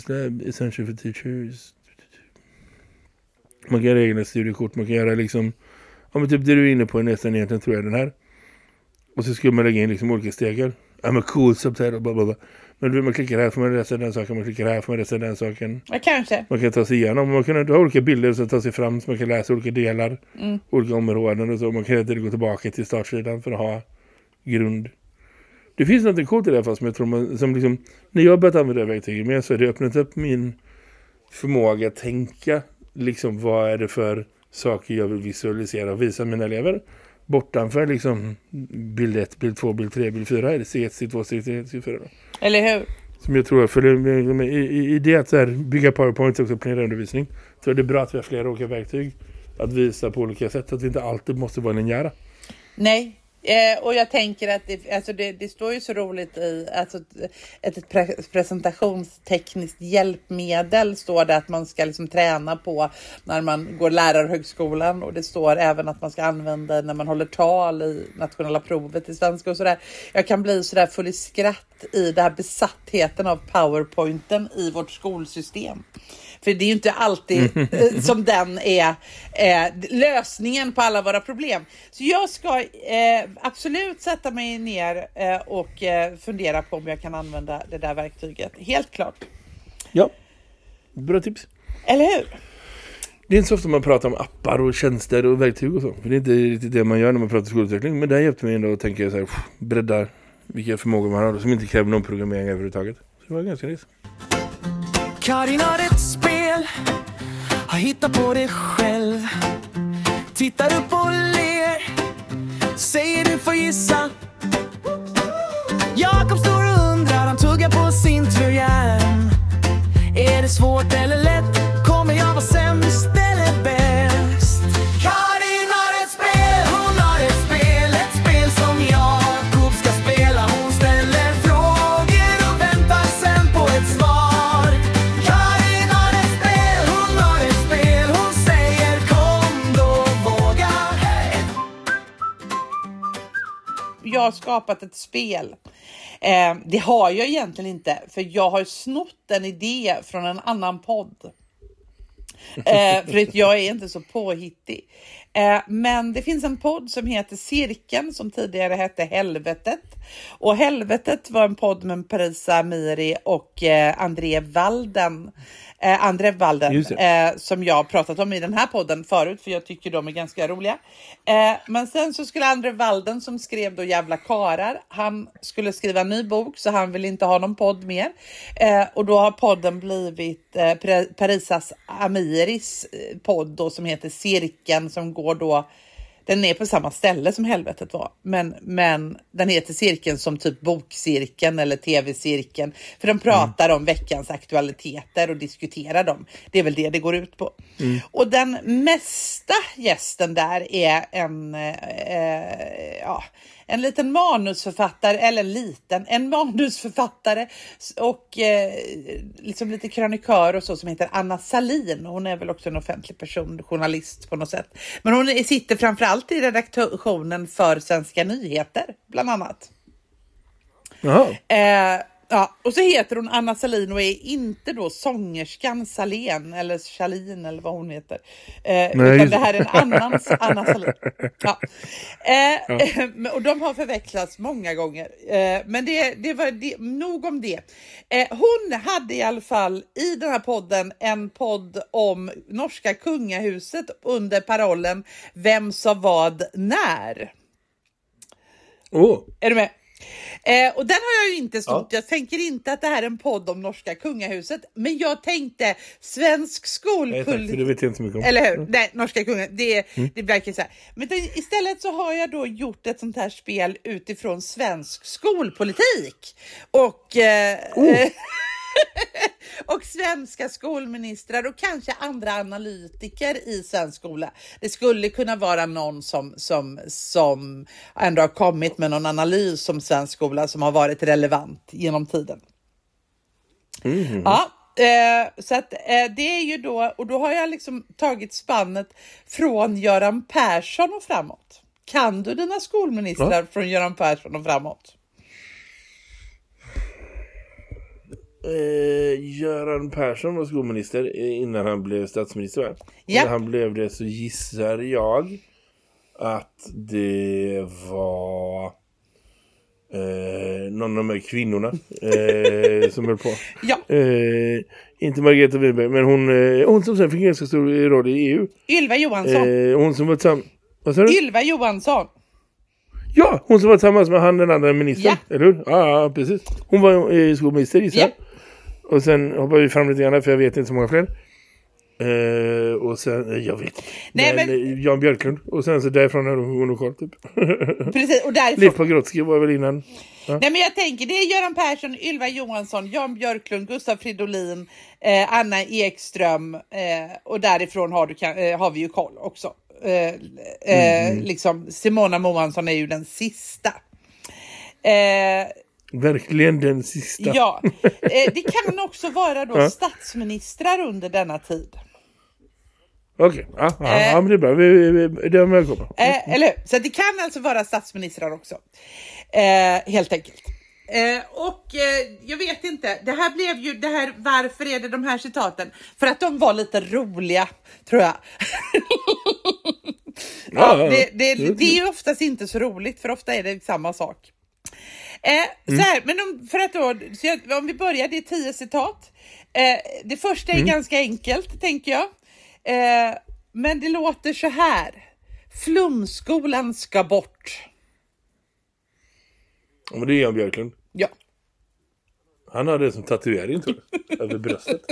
Lab, Essential for Teachers. Man kan göra egna studiekort. Man kan göra liksom Ja men typ det du är inne på är nästan egentligen tror jag den här. Och så skulle man lägga in liksom olika stegar. Ja men cool subtitle bla bla bla. Men du, man klickar här får man läsa den saken. Man klickar här får man läsa den saken. Ja, kanske. Man kan ta sig igenom. Man kan ha olika bilder som tar sig fram. Så man kan läsa olika delar. Olika områden och så. Man kan tiden gå tillbaka till startsidan för att ha grund. Det finns något coolt i det här fast som jag tror man, som liksom, när jag har börjat använda verktyget mer så har det öppnat upp min förmåga att tänka liksom vad är det för saker jag vill visualisera och visa mina elever bortanför liksom bild 1, bild 2, bild 3, bild 4 eller C1, C2, C3, C4 då. Eller hur? Som jag tror, för i, i, i det att så här, bygga PowerPoint och också planera undervisning så är det bra att vi har flera olika verktyg att visa på olika sätt. Att vi inte alltid måste vara linjära. Nej, eh, och jag tänker att det, alltså det, det står ju så roligt i alltså ett, ett pre presentationstekniskt hjälpmedel står det att man ska liksom träna på när man går lärarhögskolan och det står även att man ska använda när man håller tal i nationella provet i svenska och sådär. Jag kan bli sådär full i skratt i den här besattheten av powerpointen i vårt skolsystem. För det är ju inte alltid <laughs> eh, som den är eh, lösningen på alla våra problem. Så jag ska eh, absolut sätta mig ner eh, och eh, fundera på om jag kan använda det där verktyget. Helt klart. Ja, bra tips. Eller hur? Det är inte så ofta man pratar om appar och tjänster och verktyg och så. För det är inte riktigt det man gör när man pratar skolutveckling. Men det här hjälpte mig ändå att tänka så här, pff, bredda vilka förmågor man har som inte kräver någon programmering överhuvudtaget. Så det var ganska nice. Karin har ett spel, har hittat på det själv. Tittar upp och ler, säger du får gissa. Jakob står och undrar, han tuggar på sin tröja. Är det svårt eller lätt? Har skapat ett spel. Eh, det har jag egentligen inte, för jag har snott en idé från en annan podd. Eh, för att jag är inte så påhittig. Eh, men det finns en podd som heter Cirkeln som tidigare hette Helvetet. Och Helvetet var en podd med Parisa Amiri och eh, André Walden. Eh, André Walden eh, som jag pratat om i den här podden förut för jag tycker de är ganska roliga. Eh, men sen så skulle André Walden som skrev då Jävla karar, han skulle skriva en ny bok så han vill inte ha någon podd mer. Eh, och då har podden blivit eh, Par- Parisas Amiris eh, podd då som heter Cirkeln som går då den är på samma ställe som helvetet var, men, men den heter cirkeln som typ bokcirkeln eller tv-cirkeln. För de pratar om veckans aktualiteter och diskuterar dem. Det är väl det det går ut på. Och den mesta gästen där är en, eh, ja, en liten manusförfattare, eller liten, en manusförfattare och eh, liksom lite krönikör och så som heter Anna Salin. Hon är väl också en offentlig person, journalist på något sätt. Men hon sitter framförallt i redaktionen för Svenska nyheter, bland annat. Jaha. Eh, ja, och så heter hon Anna Salin och är inte då sångerskan Salén eller Charlin eller vad hon heter. Eh, utan det här är en annan <laughs> Anna Salin. Ja. Eh, och de har förväxlats många gånger. Eh, men det, det var det, nog om det. Eh, hon hade i alla fall i den här podden en podd om norska kungahuset under parollen Vem sa vad när? Åh, Är du med? Eh, och den har jag ju inte snott. Jag tänker inte att det här är en podd om norska kungahuset. Men jag tänkte svensk skolpolitik. Eller hur? Nej, norska kungen. Det, det verkar så här. Men det, istället så har jag då gjort ett sånt här spel utifrån svensk skolpolitik. Och, eh, eh, <laughs> <laughs> och svenska skolministrar och kanske andra analytiker i svensk skola. Det skulle kunna vara någon som, som, som ändå har kommit med någon analys om svensk skola som har varit relevant genom tiden. Ja, eh, så att eh, det är ju då, och då har jag liksom tagit spannet från Göran Persson och framåt. Kan du dina skolministrar från Göran Persson och framåt? Eh, Göran Persson var skolminister innan han blev statsminister. va? Ja. När han blev det så gissar jag att det var eh, någon av de här kvinnorna eh, som höll på. <laughs> Ja, Eh, inte Margareta Winberg, men hon, eh, hon som sen fick ganska stor roll i EU. Ylva Johansson. Eh, hon som var tillsammans... Vad sa du? Ylva Johansson. Ja, hon som var tillsammans med han den andra ministern. Ja. Eller hur? Ja, precis. Hon var eh, skolminister gissar jag. Ja. Och sen hoppar vi fram lite grann för jag vet inte så många fler. Eh, och sen, jag vet. Nej, men, men- eh, Jan Björklund. Och sen så därifrån har hon nog koll typ. <laughs> Precis, och därifrån. Leif Pagrotsky var väl innan. Nej, men jag tänker det är Göran Persson, Ylva Johansson, Jan Björklund, Gustav Fridolin, eh, Anna Ekström eh, och därifrån har, du, kan- eh, har vi ju koll också. Eh, eh, liksom, Simona Moansson är ju den sista. Eh, Verkligen den sista. ja, eh, det kan <laughs> också vara då Ja. statsministrar under denna tid. Okej, ja, ja, Eh. ja, men det är bra. Vi, vi, vi, det är välkomna. Eh, eller hur? Så det kan alltså vara statsministrar också. Eh, helt enkelt. Eh, och eh, jag vet inte, det här blev ju det här, varför är det de här citaten? För att de var lite roliga, tror jag. ja, <laughs> det, det, det är ju oftast inte så roligt, för ofta är det samma sak. Eh, så här, men om, för att då, så jag, om vi börjar, det är tio citat. Eh, det första är ganska enkelt, tänker jag. Eh, men det låter så här. Flumskolan ska bort. Ja, men det är Jan Björklund. Han har det som tatuering tror jag. Över bröstet. <laughs>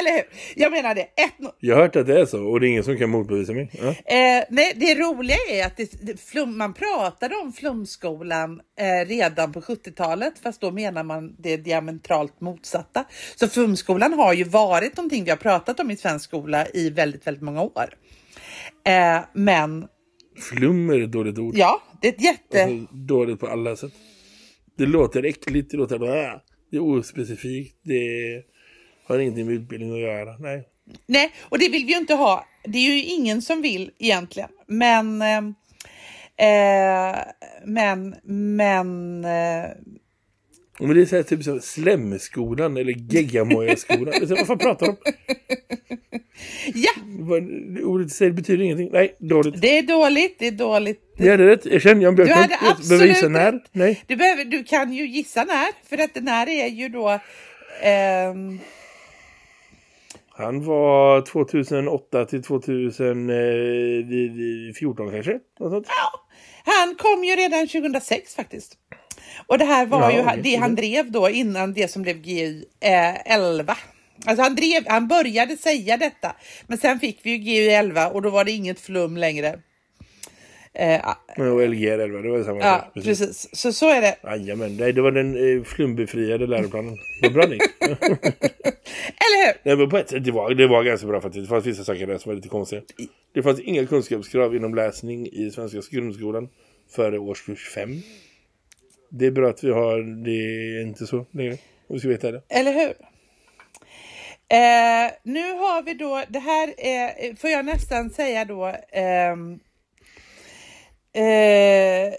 Eller hur? Jag menar det. Ett, no- Jag har hört att det är så och det är ingen som kan motbevisa mig. Ja. eh, nej, det roliga är att det, det, flum, man pratade om flumskolan eh, redan på 70-talet, fast då menar man det diametralt motsatta. Så flumskolan har ju varit någonting vi har pratat om i svensk skola i väldigt, väldigt många år. Eh, men Flum är ett dåligt ord. ja, det är ett jätte... Alltså, dåligt på alla sätt. Det låter äckligt, det låter... bara, det är ospecifikt, det har ingenting med utbildning att göra. Nej. Nej, och det vill vi ju inte ha. Det är ju ingen som vill egentligen. Men, eh, eh men, men, eh, men det är så här, typ så slemskolan eller geggamoja-skolan. Det är så här, Vad fan pratar de om? <laughs> Ja, Ordet säger betyder ingenting. Nej, dåligt. det är dåligt, det är dåligt. Jag hade rätt. Jag känner Jan Björklund. hade Jag absolut behöver gissa när. Nej. Du, behöver, du kan ju gissa när, för att den här är ju då... ehm, Han var 2008 till 2014 kanske. Sånt. han kom ju redan 2006 faktiskt. Och det här var Ja, ju det han drev då innan det som blev GY eh, 11. Alltså han, drev, han började säga detta, men sen fick vi ju GY 11 och då var det inget flum längre. Eh, Och LGR 11, det var samma ja, sak. precis. Så så är det. Jajamän, nej det var den eh, flumbefriade läroplanen. Vad bra Nick. <laughs> Eller hur? Nej men på ett sätt, det var, det var ganska bra faktiskt. Det fanns vissa saker där som var lite konstiga. Det fanns inga kunskapskrav inom läsning i svenska grundskolan före årskurs 5. Det är bra att vi har det är inte så längre. Vi ska veta det. Eller hur? Eh, nu har vi då, det här är, får jag nästan säga då, ehm, eh,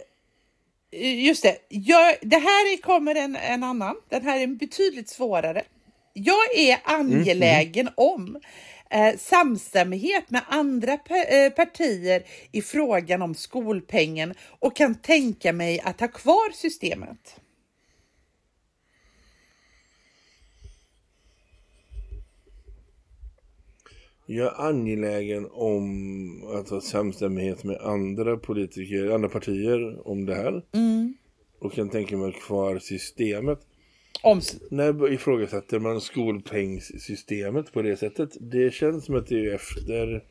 just det, jag, det här är, kommer en, en annan, den här är betydligt svårare. Jag är angelägen om eh, samstämmighet med andra eh, partier i frågan om skolpengen och kan tänka mig att ha kvar systemet. Jag är angelägen om att ha samstämmighet med andra politiker, andra partier om det här. Och kan tänka mig kvar systemet. Om, När ifrågasätter man skolpengssystemet på det sättet? Det känns som att det är efter...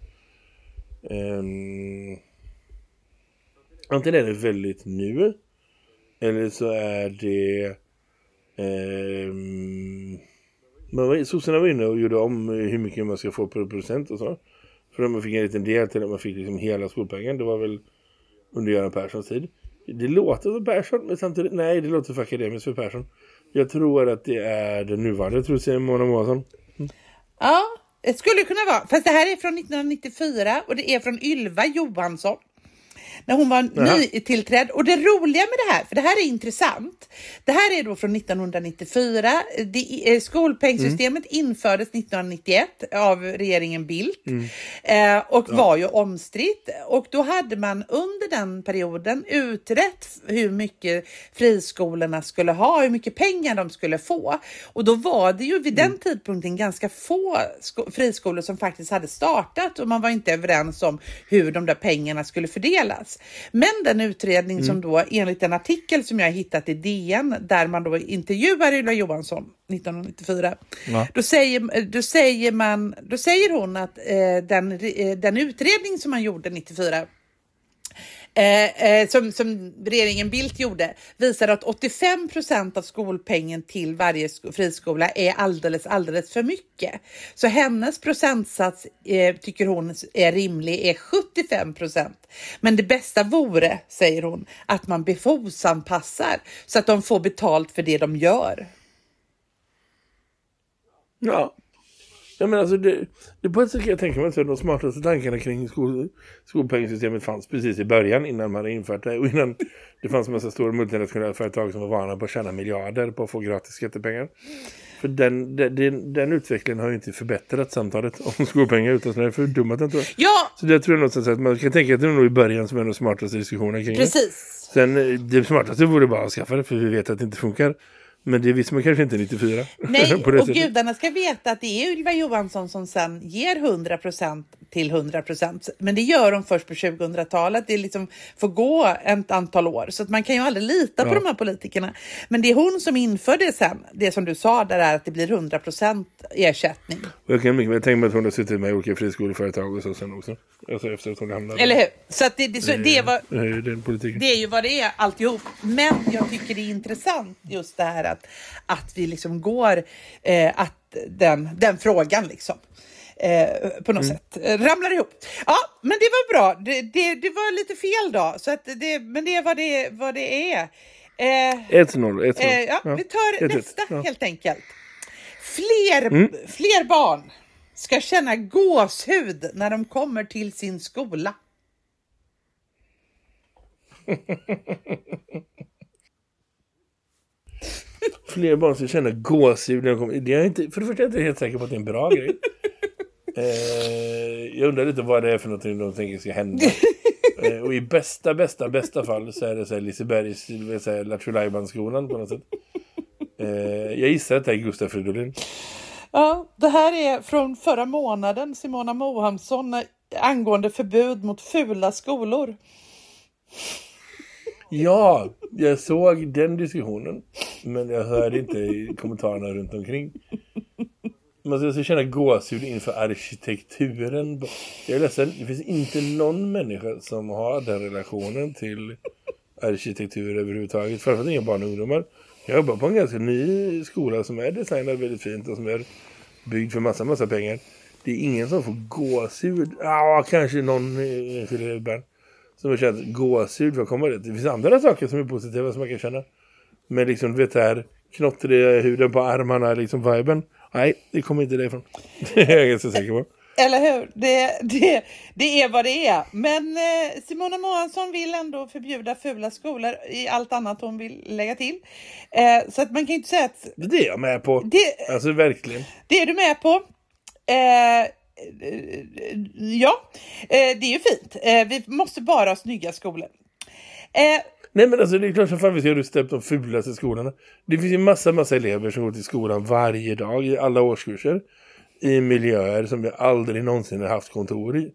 Um, antingen är det väldigt nu. Eller så är det... Um, man sossarna var inne och gjorde om hur mycket man ska få per procent och så. För att man fick en liten del till att man fick liksom hela skolpengen. Det var väl under Göran Perssons tid. Det låter som Persson, men samtidigt, nej det låter för akademiskt för Persson. Jag tror att det är den nuvarande, jag Mona det Mm. Mona Ja, det skulle kunna vara. Fast det här är från 1994 och det är från Ylva Johansson. När hon var Jaha. nytillträdd. Och det roliga med det här, för det här är intressant. Det här är då från 1994. Det, eh, skolpengssystemet infördes 1991 av regeringen Bildt. Eh, och var ju omstritt. Och då hade man under den perioden utrett hur mycket friskolorna skulle ha, hur mycket pengar de skulle få. Och då var det ju vid den tidpunkten ganska få sko- friskolor som faktiskt hade startat och man var inte överens om hur de där pengarna skulle fördelas. Men den utredning som då enligt en artikel som jag hittat i DN där man då intervjuar Ylva Johansson 1994. Ja. Då, säger, då, säger man, då säger hon att eh, den, eh, den utredning som man gjorde 94 Eh, eh, som, som regeringen Bildt gjorde visar att 85 procent av skolpengen till varje friskola är alldeles, alldeles för mycket. Så hennes procentsats eh, tycker hon är rimlig är 75 procent. Men det bästa vore, säger hon, att man behovsanpassar så att de får betalt för det de gör. Ja. Ja men alltså det, det på ett sätt kan jag tänka mig att de smartaste tankarna kring skol, skolpengssystemet fanns precis i början innan man hade infört det och innan det fanns en massa stora multinationella företag som var vana på att tjäna miljarder på att få gratis skattepengar. För den, den, den, utvecklingen har ju inte förbättrat samtalet om skolpengar utan snarare fördummat den tror jag. Ja, Så det tror jag någonstans att man kan tänka att det är nog i början som är den smartaste diskussionen kring det. precis. Sen eh, det smartaste vore bara att skaffa det för vi vet att det inte funkar. Men det visste man kanske inte 94. Nej, <laughs> på och sättet. gudarna ska veta att det är Ylva Johansson som sen ger 100% till 100%. Men det gör de först på 2000-talet. Det liksom får gå ett antal år. Så att man kan ju aldrig lita på Ja. de här politikerna. Men det är hon som inför det sen. Det som du sa där är att det blir 100% ersättning. Och jag kan mycket väl tänka mig att hon har suttit med i olika friskoleföretag och så sen också. Alltså efter att hon hamnade. Eller hur? Så, att det, det, så det, var, Det är ju den politiken. det är ju vad det är alltihop. Men jag tycker det är intressant just det här att, att vi liksom går, eh, att den, den frågan liksom. Eh, på något sätt eh, ramlar ihop. Ja, men det var bra. Det, det, det var lite fel då, så att det, men det är vad det, vad det är. Eh, 1-0. 1-0. eh, ja, vi tar 1-1. nästa Ja. helt enkelt. Fler, fler barn ska känna gåshud när de kommer till sin skola. <laughs> fler barn som känner gåshud när de kommer. Det är inte, för det första är jag inte helt säker på att det är en bra <laughs> grej. Eh, jag undrar lite vad det är för någonting de tänker ska hända. <laughs> Eh, och i bästa, bästa, bästa fall så är det så här Lisebergs Lattjo-Lajban-skolan på något sätt. Eh, jag gissar att det är Gustaf Fridolin. Ja, det här är från förra månaden, Simona Mohamsson, eh, angående förbud mot fula skolor. Ja, jag såg den diskussionen. Men jag hörde inte i kommentarerna runt omkring. Man ska alltså känna gåshud inför arkitekturen. Jag är ledsen, det finns inte någon människa som har den relationen till arkitektur överhuvudtaget. Framförallt inga barn och ungdomar. Jag jobbar på en ganska ny skola som är designad väldigt fint och som är byggd för massa, massa pengar. Det är ingen som får gåshud. Ja, kanske någon enskild barn. som har känt gåshud. för att komma dit. Det finns andra saker som är positiva som man kan känna. Men liksom, vet det här knottriga huden på armarna, liksom viben. Nej, det kommer inte därifrån. <laughs> Det är jag ganska säker på. Eller hur? Det, det, det är vad det är. Men eh, Simona Mohansson vill ändå förbjuda fula skolor i allt annat hon vill lägga till. Eh, så att man kan inte säga att... Det är jag med på. Det, Alltså verkligen. det är du med på. Eh, ja, eh, det är ju fint. Eh, vi måste bara ha snygga skolor. Nej men alltså det är klart som fan vi ska rusta upp de fulaste skolorna. Det finns ju massa, massa elever som går till skolan varje dag i alla årskurser. I miljöer som vi aldrig någonsin har haft kontor i.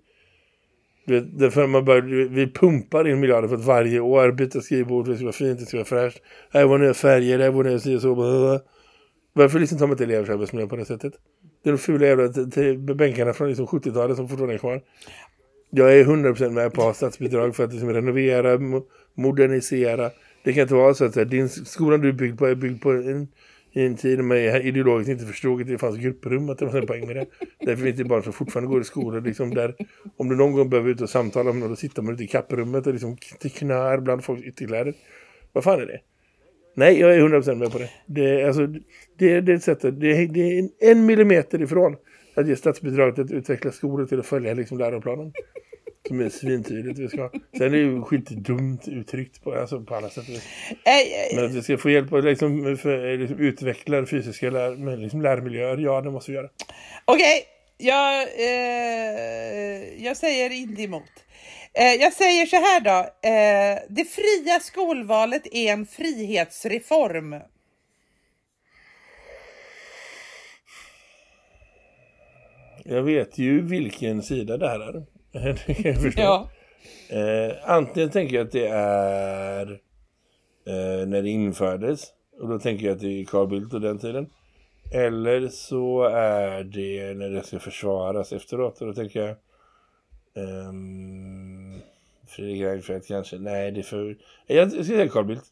Du vet, därför man bör, vi pumpar in miljarder för att varje år byta skrivbord, det ska vara fint, det ska vara fräscht. Här var nya färger, här var nya si och så. Varför liksom tar man inte elevarbetsmiljö på det sättet? Det är de fula jävla bänkarna från liksom 70-talet som fortfarande är kvar. Jag är 100% med på att ha statsbidrag för att liksom renovera, mo- modernisera. Det kan inte vara så att här, din skolan du är byggd på är byggd på en, i en tid när man ideologiskt inte förstod att det fanns grupprum, att det var en poäng med det. Därför finns det barn som fortfarande går i skolor liksom där, om du någon gång behöver ut och samtala med någon, då sitter man ute i kapprummet och liksom knär bland folks ytterkläder. Vad fan är det? Nej, jag är 100% med på det. Det är, alltså, det, det är ett sätt, det det är en, en millimeter ifrån att ge statsbidrag till att utveckla skolor till att följa liksom läroplanen. Som är svintydligt vi ska. Sen är det ju skitdumt uttryckt på, alltså på alla sätt. Men att vi ska få hjälp att liksom, för, liksom utveckla fysiska lär, liksom lärmiljöer, ja det måste vi göra. Okej, jag, eh, jag säger inte emot. Eh, jag säger så här då. Eh, det fria skolvalet är en frihetsreform. Jag vet ju vilken sida det här är. <laughs> Det kan jag förstå. Ja. Eh, antingen tänker jag att det är eh, när det infördes. Och då tänker jag att det är Carl Bildt och den tiden. Eller så är det när det ska försvaras efteråt. Och då tänker jag... Um, Fredrik Reinfeldt kanske. Nej, det är för... Jag ska säga Carl Bildt.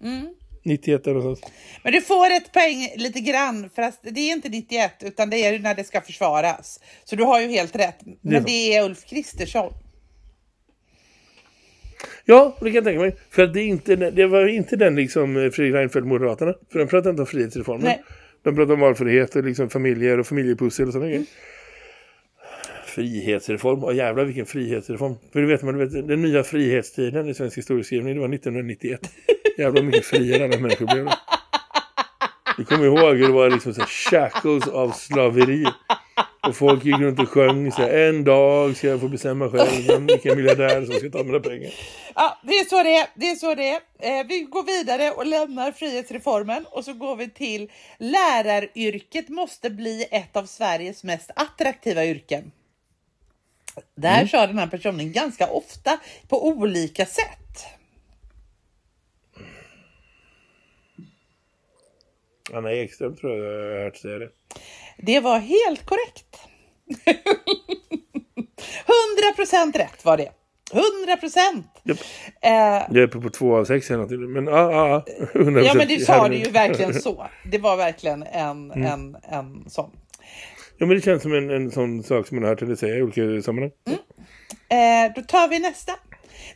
Mm. 91 eller sånt. Men du får ett poäng lite grann, för att det är inte 91 utan det är när det ska försvaras. Så du har ju helt rätt. Men så. det är Ulf Kristersson. Ja, det kan jag tänka mig. För det, är inte, det var inte den liksom eh, Fredrik Reinfeldt Moderaterna. För de pratade inte om frihetsreformer. Nej. De pratade om valfrihet och liksom familjer och familjepussel och sådana grejer. Frihetsreform. Åh jävlar vilken frihetsreform. För du vet man, du vet, den nya frihetstiden i svensk historieskrivning det var 1991. <laughs> Jävlar mycket friare alla människor blev. då. Du kommer ihåg hur det var liksom så här shackles av slaveri. Och folk gick runt och sjöng så här, en dag ska jag få bestämma själv vilken miljardär som ska ta mina pengar. Ja, det är så det är. Det är, så det är. Eh, vi går vidare och lämnar frihetsreformen och så går vi till läraryrket måste bli ett av Sveriges mest attraktiva yrken. Det här kör den här personen ganska ofta på olika sätt. Anna Ekström tror jag jag har hört säga det. Det var helt korrekt. 100% rätt var det. 100%! Japp. Eh, Jag är uppe på två av sex hela tiden. Men ja, ja. 100%. ja men det sa du nu. ju verkligen så. <laughs> Det var verkligen en, en, en sån. Ja men det känns som en, en sån sak som man har hört henne säga i olika sammanhang. Eh, då tar vi nästa.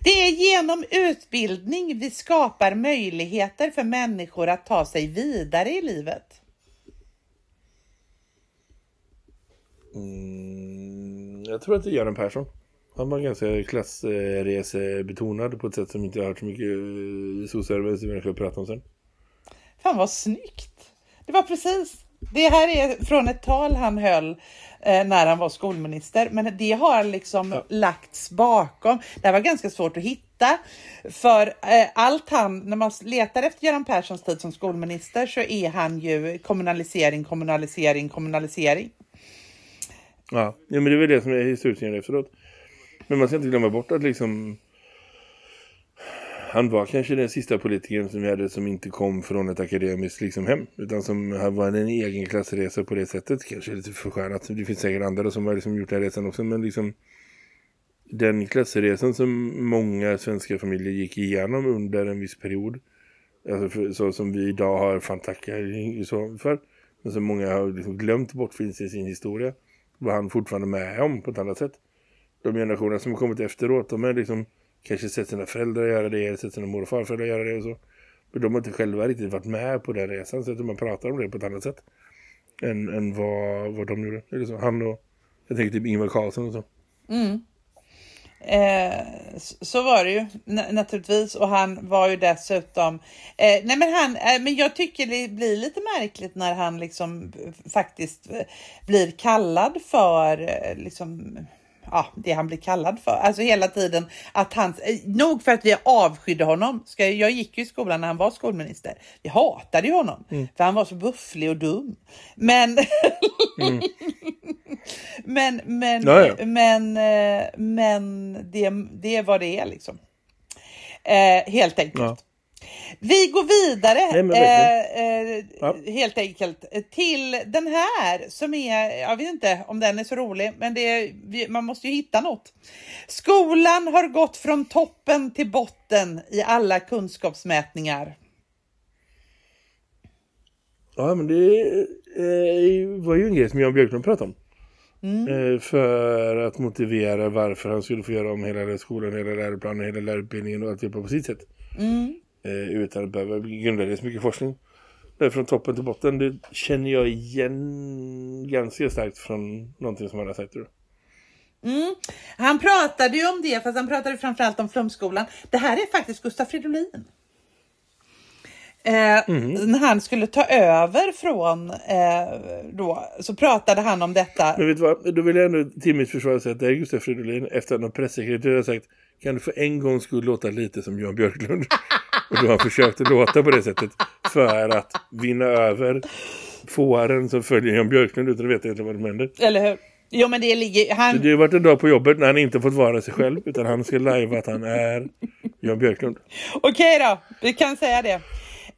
Det är genom utbildning vi skapar möjligheter för människor att ta sig vidare i livet. Mm, jag tror att det är Göran Persson. Han var ganska klassresebetonad på ett sätt som inte jag har hört så mycket eh, sociala människor prata om sen. Fan vad snyggt! det var precis. Det här är från ett tal han höll eh, när han var skolminister, men det har liksom lagts bakom. Det här var ganska svårt att hitta, för eh, allt han, när man letar efter Göran Perssons tid som skolminister så är han ju kommunalisering, kommunalisering, kommunalisering. Ja, ja men det är väl det som är historien efteråt. Men man ska inte glömma bort att liksom han var kanske den sista politikern som vi hade som inte kom från ett akademiskt liksom hem. Utan som han var en egen klassresa på det sättet. Kanske lite förskärnat. Det finns säkert andra som har liksom gjort den resan också. Men liksom den klassresan som många svenska familjer gick igenom under en viss period. Alltså för, så som vi idag har fantacka så för. Men som många har liksom glömt bort finns i sin historia. Var han fortfarande med om på ett annat sätt. De generationer som har kommit efteråt, de är liksom kanske sett sina föräldrar göra det eller sett sina mor och farföräldrar göra det och så. Men de har inte själva riktigt varit med på den resan så att man pratar om det på ett annat sätt än, än vad, vad de gjorde. Eller så. Han och, jag tänker typ Ingvar Carlsson och så. Mm. Eh, så- var det ju naturligtvis och han var ju dessutom eh, nej men han eh, men jag tycker det blir lite märkligt när han liksom faktiskt eh, blir kallad för eh, liksom ja, det han blir kallad för. Alltså hela tiden att han, eh, nog för att vi avskydde honom. Ska, jag gick ju i skolan när han var skolminister. Vi hatade ju honom för han var så bufflig och dum. Men <laughs> men, men, ja. men, eh, men det, det vad det liksom. Eh, helt enkelt. Ja. Vi går vidare Nej, eh, eh, Ja. helt enkelt till den här som är, jag vet inte om den är så rolig, men det är, man måste ju hitta något. Skolan har gått från toppen till botten i alla kunskapsmätningar. Ja, men det eh, var ju en grej som Jan Björklund pratade om. Eh, för att motivera varför han skulle få göra om hela skolan, hela läroplanen, hela lärarutbildningen och allt det på sitt sätt. Eh, Eh, utan att behöva grundläggande så mycket forskning. Det är från toppen till botten, det känner jag igen ganska starkt från någonting som han har sagt. Mm. Han pratade ju om det, fast han pratade framförallt om flumskolan. Det här är faktiskt Gustaf Fridolin. Eh, När han skulle ta över från eh, då, så pratade han om detta. Men vet du vad, då vill jag ändå till mitt försvar säga att det är Gustaf Fridolin efter att någon pressekreterare har sagt kan du för en gång skulle låta lite som Jan Björklund? <laughs> och då har han försökt att låta på det sättet för att vinna över fåren som följer Jan Björklund utan att veta egentligen vad som händer. Eller hur? Jo, men det ligger... Han, Det har varit en dag på jobbet när han inte fått vara sig själv utan han ska live att han är Jan Björklund. Okej då, vi kan säga det.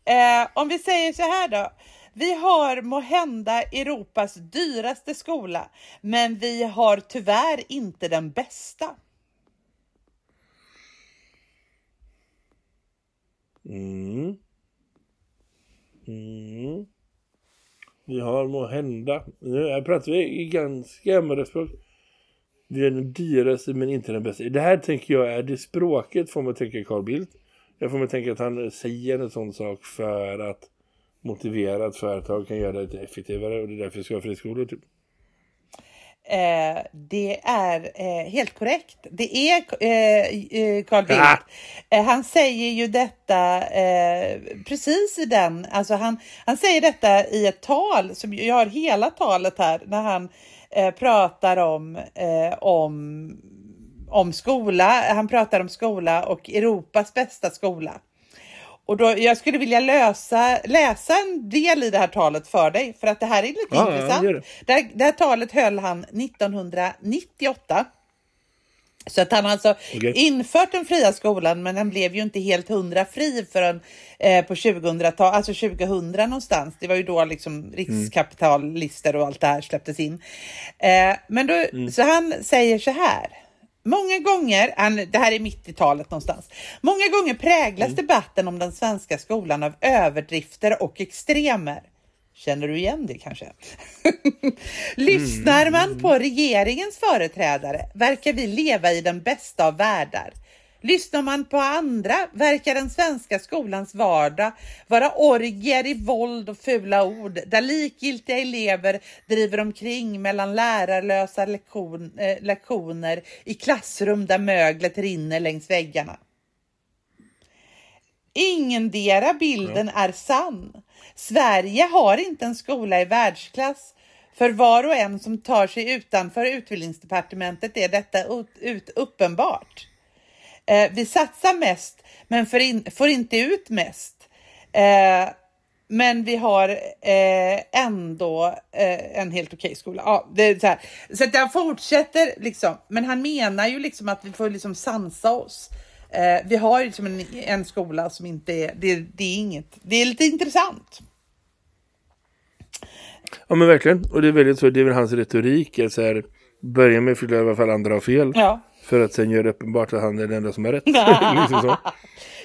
Eh, om vi säger så här då. Vi har måhända Europas dyraste skola, men vi har tyvärr inte den bästa. Mm. Mm. Vi har måhända. Nu här pratar vi i ganska med språk. Vi är den dyraste men inte den bästa. Det här tänker jag är det språket får man tänka Carl Bildt. Jag får mig tänka att han säger en sån sak för att motivera att företag kan göra det lite effektivare och det är därför vi ska ha friskolor typ. Eh, det är eh, helt korrekt. Det är eh, eh, Carl Bildt. Ah! Han säger ju detta eh, precis i den, alltså han, han säger detta i ett tal, som jag har hela talet här, när han pratar om, om, om skola. Han pratar om skola och Europas bästa skola. Och då, jag skulle vilja lösa, läsa en del i det här talet för dig, för att det här är lite Ja, ja, intressant. gör det. Det här, det här talet höll han 1998. Så att han alltså Okej. infört den fria skolan, men den blev ju inte helt hundra fri förrän eh, på 2000-talet, alltså 2000 någonstans. Det var ju då liksom rikskapitalister och allt det här släpptes in. Eh, men då, så han säger så här. Många gånger, det här är mitt i talet någonstans, många gånger präglas debatten om den svenska skolan av överdrifter och extremer. Känner du igen det kanske? <laughs> Lyssnar man på regeringens företrädare verkar vi leva i den bästa av världar. Lyssnar man på andra verkar den svenska skolans vardag vara orgier i våld och fula ord där likgiltiga elever driver omkring mellan lärarlösa lektion, eh, lektioner i klassrum där möglet rinner längs väggarna. Ingendera bilden är sann. Sverige har inte en skola i världsklass. För var och en som tar sig utanför utbildningsdepartementet är detta ut, ut, uppenbart. Eh, vi satsar mest men får, in, får inte ut mest. Eh, men vi har eh, ändå eh, en helt okej skola. Ja, det är så här. så att jag fortsätter liksom. Men han menar ju liksom att vi får liksom sansa oss. Eh, vi har ju liksom en, en skola som inte är, det, det är inget, det är lite intressant. Ja men verkligen. Och det är väldigt så, det är väl hans retorik. Så här, börja med att förklara varför alla andra har fel. Ja. För att sen göra det uppenbart att han är den enda som har rätt. <laughs> liksom.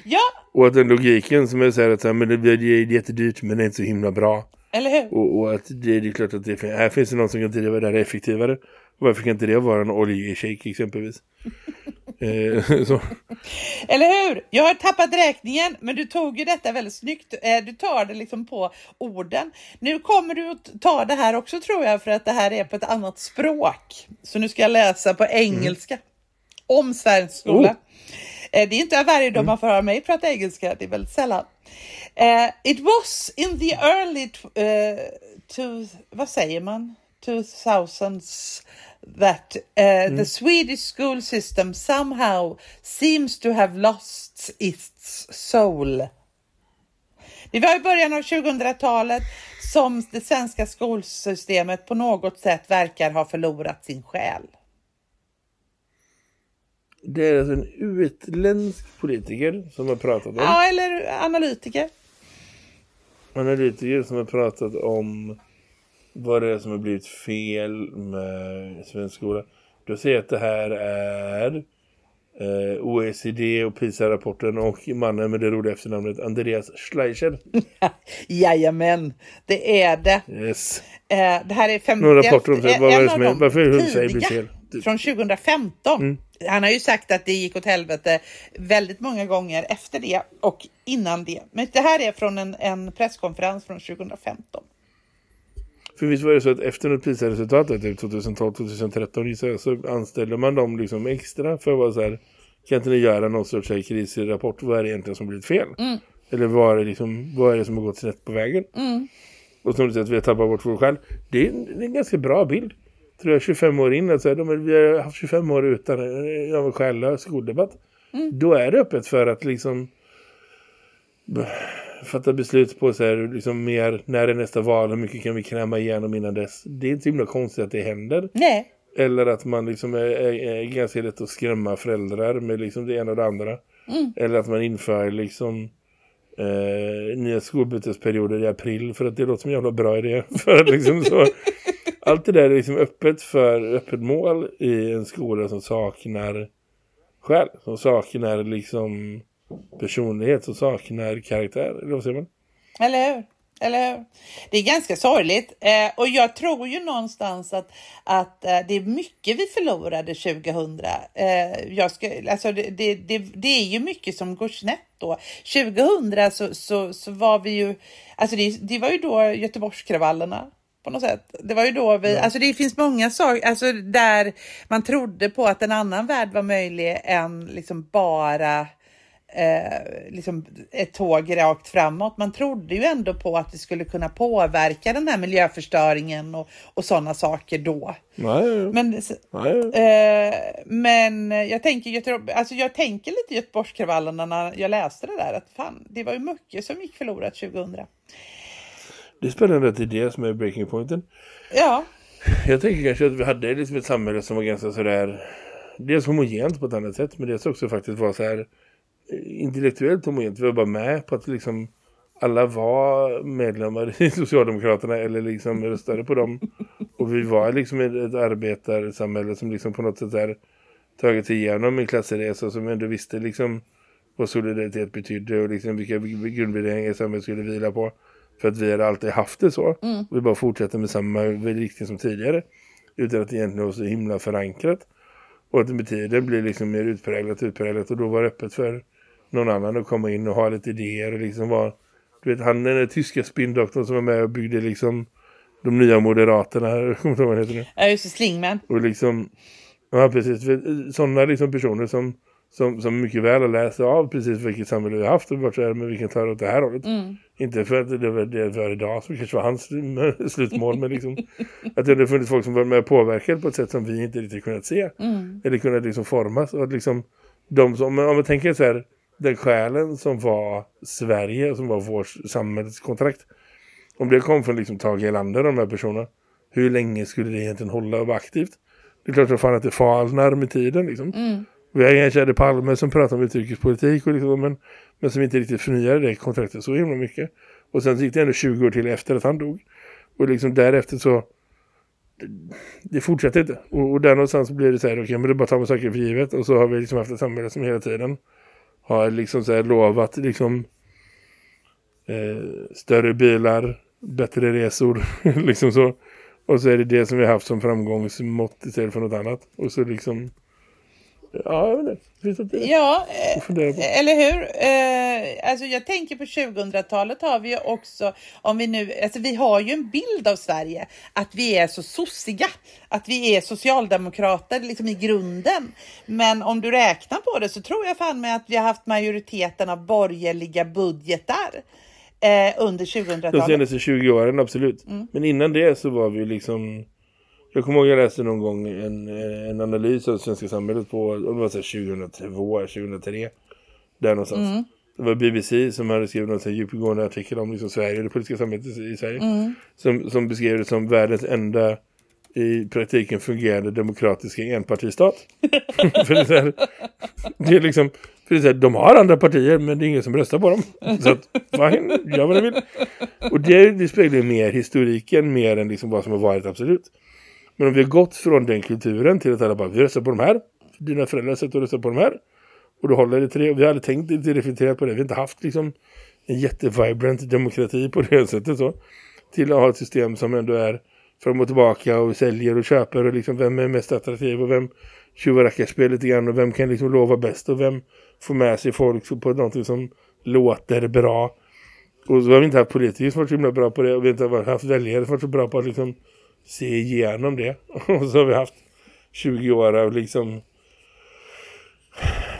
Ja, Och att den logiken som är så här att så här, men det blir jättedyrt men det är inte så himla bra. eller hur? Och, och att det, det är klart att det, fin- här finns det någon som kan driva det här effektivare. Varför kan inte det vara en oljeshake exempelvis? <laughs> eh. <laughs> Eller hur? Jag har tappat räkningen, men du tog ju detta väldigt snyggt. Eh, Du tar det liksom på orden. Nu kommer du att ta det här också tror jag, för att det här är på ett annat språk. Så nu ska jag läsa på engelska om Sveriges skola. Oh. Eh, Det är inte varje dag man får höra mig prata engelska, det är väldigt sällan. Eh, it was in the early, t- eh, to, vad säger man, 2000s that uh, the Swedish school system somehow seems to have lost its soul. Det var i början av 2000-talet som det svenska skolsystemet på något sätt verkar ha förlorat sin själ. Det är alltså en utländsk politiker som har pratat om. Ja, eller analytiker. Analytiker som har pratat om vad det är som har blivit fel med svensk skola. Då säger jag att det här är eh, OECD och PISA-rapporten och mannen med det roliga efternamnet Andreas Schleicher. <laughs> Jajamän, det är det. Yes. Eh, det här är fem, Några rapporter om är det. Vad var det som är- varför hur säger tidiga vi fel? Mm. Från 2015. Han har ju sagt att det gick åt helvete väldigt många gånger efter det och innan det. Men det här är från en, en presskonferens från 2015. För visst var det så att efter något PISA-resultatet typ 2012-2013 gissar jag, så anställde man dem liksom extra för att vara så här kan inte ni göra någon sorts så här krisrapport vad är det egentligen som blivit fel? Eller vad är, det liksom, vad är det som har gått snett på vägen? Och som du säger att vi har tappat bort vår själ. Det är, en, det är en ganska bra bild. Tror jag 25 år in säga, de, vi har haft 25 år utan av en själlös skoldebatt. Då är det öppet för att liksom fatta beslut på så här, liksom mer när är nästa val, hur mycket kan vi kräma igenom innan dess. Det är inte himla konstigt att det händer. Nej, Eller att man liksom är, är, är ganska lätt att skrämma föräldrar med liksom det ena och det andra. Eller att man inför liksom eh, nya skolbytesperioder i april för att det låter som en jävla bra idé. <laughs> för att liksom så, allt det där är liksom öppet för öppet mål i en skola som saknar själ. Som saknar liksom personlighet, som saknar karaktär. Eller vad säger man? eller hur? Eller hur? Det är ganska sorgligt. Eh, och jag tror ju någonstans att, att eh, det är mycket vi förlorade 2000. Eh, jag ska, alltså det, det, det, det är ju mycket som går snett då. 2000 så, så, så var vi ju, alltså det, det var ju då Göteborgskravallerna på något sätt. Det var ju då vi, alltså det finns många saker, alltså där man trodde på att en annan värld var möjlig än liksom bara eh, liksom ett tåg rakt framåt. Man trodde ju ändå på att det skulle kunna påverka den här miljöförstöringen och, och sådana saker då. Nej, Men, nej. eh, men jag tänker, Göteborg, alltså jag tänker lite Göteborgskravallerna när jag läste det där. Att fan, det var ju mycket som gick förlorat 2000. Det är spännande att det är det som är breaking pointen. Ja, Jag tänker kanske att vi hade liksom ett samhälle som var ganska sådär dels homogent på ett annat sätt men dels också faktiskt var så här eh, intellektuellt homogent. Vi var bara med på att liksom alla var medlemmar i <laughs> Socialdemokraterna eller liksom röstade på dem. Och vi var liksom ett, ett arbetarsamhälle som liksom på något sätt där tagit sig igenom en klassresa som ändå visste liksom vad solidaritet betydde och liksom vilka grundvärderingar samhället skulle vila på. För att vi hade alltid haft det så. Vi bara fortsätter med samma riktning som tidigare. Utan att det egentligen var så himla förankrat. Och att med tiden blir liksom mer utpräglat utpräglat. Och då var det öppet för någon annan att komma in och ha lite idéer. Och liksom vara, du vet, han den där tyska spindoktorn som var med och byggde liksom de nya moderaterna. <laughs> Kommer inte ihåg vad heter nu. ja just det, Slingman. Och liksom, ja precis, sådana liksom personer som som, som mycket väl har läst av precis vilket samhälle vi har haft och vart så är det med vilken tar åt det här hållet. Inte för att det var det var idag som kanske var hans <laughs> slutmål men liksom att det hade funnits folk som var med och påverkade på ett sätt som vi inte riktigt kunnat se. Eller kunnat liksom formas och att liksom de som, om man tänker så här den själen som var Sverige som var vår samhällskontrakt om det kom från liksom Tage Erlander de här personerna hur länge skulle det egentligen hålla och vara aktivt? Det är klart att fan att det falnar med tiden liksom. Vi har en Palme som pratar om utrikespolitik och liksom, men, men som inte riktigt förnyade det kontraktet så himla mycket. Och sen gick det ändå 20 år till efter att han dog. Och liksom därefter så det, det fortsätter inte. Och, och där någonstans blir det så här, okej okay, men det är bara att ta med saker för givet. Och så har vi liksom haft ett samhälle som hela tiden har liksom så här lovat liksom eh, större bilar, bättre resor, <laughs> liksom så. Och så är det det som vi har haft som framgångsmått istället för något annat. Och så liksom Ja, jag vet inte. Finns det? Ja, eh, eller hur? Eh, alltså jag tänker på 2000-talet har vi ju också, om vi nu, alltså vi har ju en bild av Sverige att vi är så sossiga, att vi är socialdemokrater liksom i grunden. Men om du räknar på det så tror jag fan med att vi har haft majoriteten av borgerliga budgetar eh, under De 2000-talet. senaste 20 åren, absolut. Men innan det så var vi liksom... Jag kommer ihåg jag läste någon gång en, eh, en analys av svenska samhället på om det var så här 2002 2003. Där någonstans. Det var BBC som hade skrivit någon här djupgående artikel om liksom Sverige, det politiska samhället i Sverige. Som, som beskrev det som världens enda i praktiken fungerande demokratiska enpartistat. <laughs> <laughs> för det är, här, det är liksom för det är så här, de har andra partier men det är ingen som röstar på dem. Så att, fine, gör vad de vill. Och det, det speglar mer historiken mer än liksom vad som har varit absolut. Men om vi har gått från den kulturen till att alla bara, vi röstar på de här. Dina föräldrar har sett och röstar på de här. Och du håller det till det. Och vi har aldrig tänkt inte reflekterat på det. Vi har inte haft liksom en jättevibrant demokrati på det sättet så. Till att ha ett system som ändå är fram och tillbaka och säljer och köper och liksom vem är mest attraktiv och vem tjuvarackarspel lite grann och vem kan liksom lova bäst och vem får med sig folk på någonting som låter bra. Och så har vi inte haft politiker som varit så himla bra på det och vi har inte haft väljare som varit så bra på att liksom se igenom det. <laughs> Och så har vi haft 20 år av liksom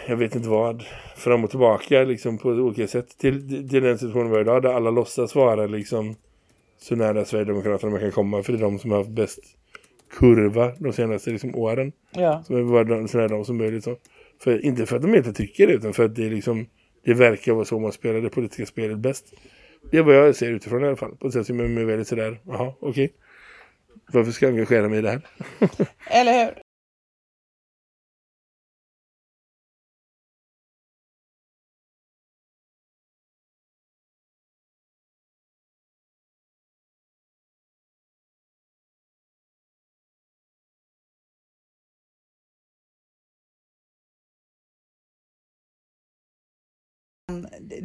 jag vet inte vad fram och tillbaka liksom på olika sätt till, till den situationen vi har idag där alla låtsas vara liksom så nära Sverigedemokraterna man kan komma för det är de som har haft bäst kurva de senaste liksom, åren. Ja. Som är bara så nära de som möjligt. Så. För, inte för att de inte tycker det utan för att det liksom det verkar vara så man spelar det politiska spelet bäst. Det är vad jag ser utifrån i alla fall. På ett sätt som är väldigt sådär, jaha, okej. Varför ska jag engagera mig i det här? <laughs> Eller hur?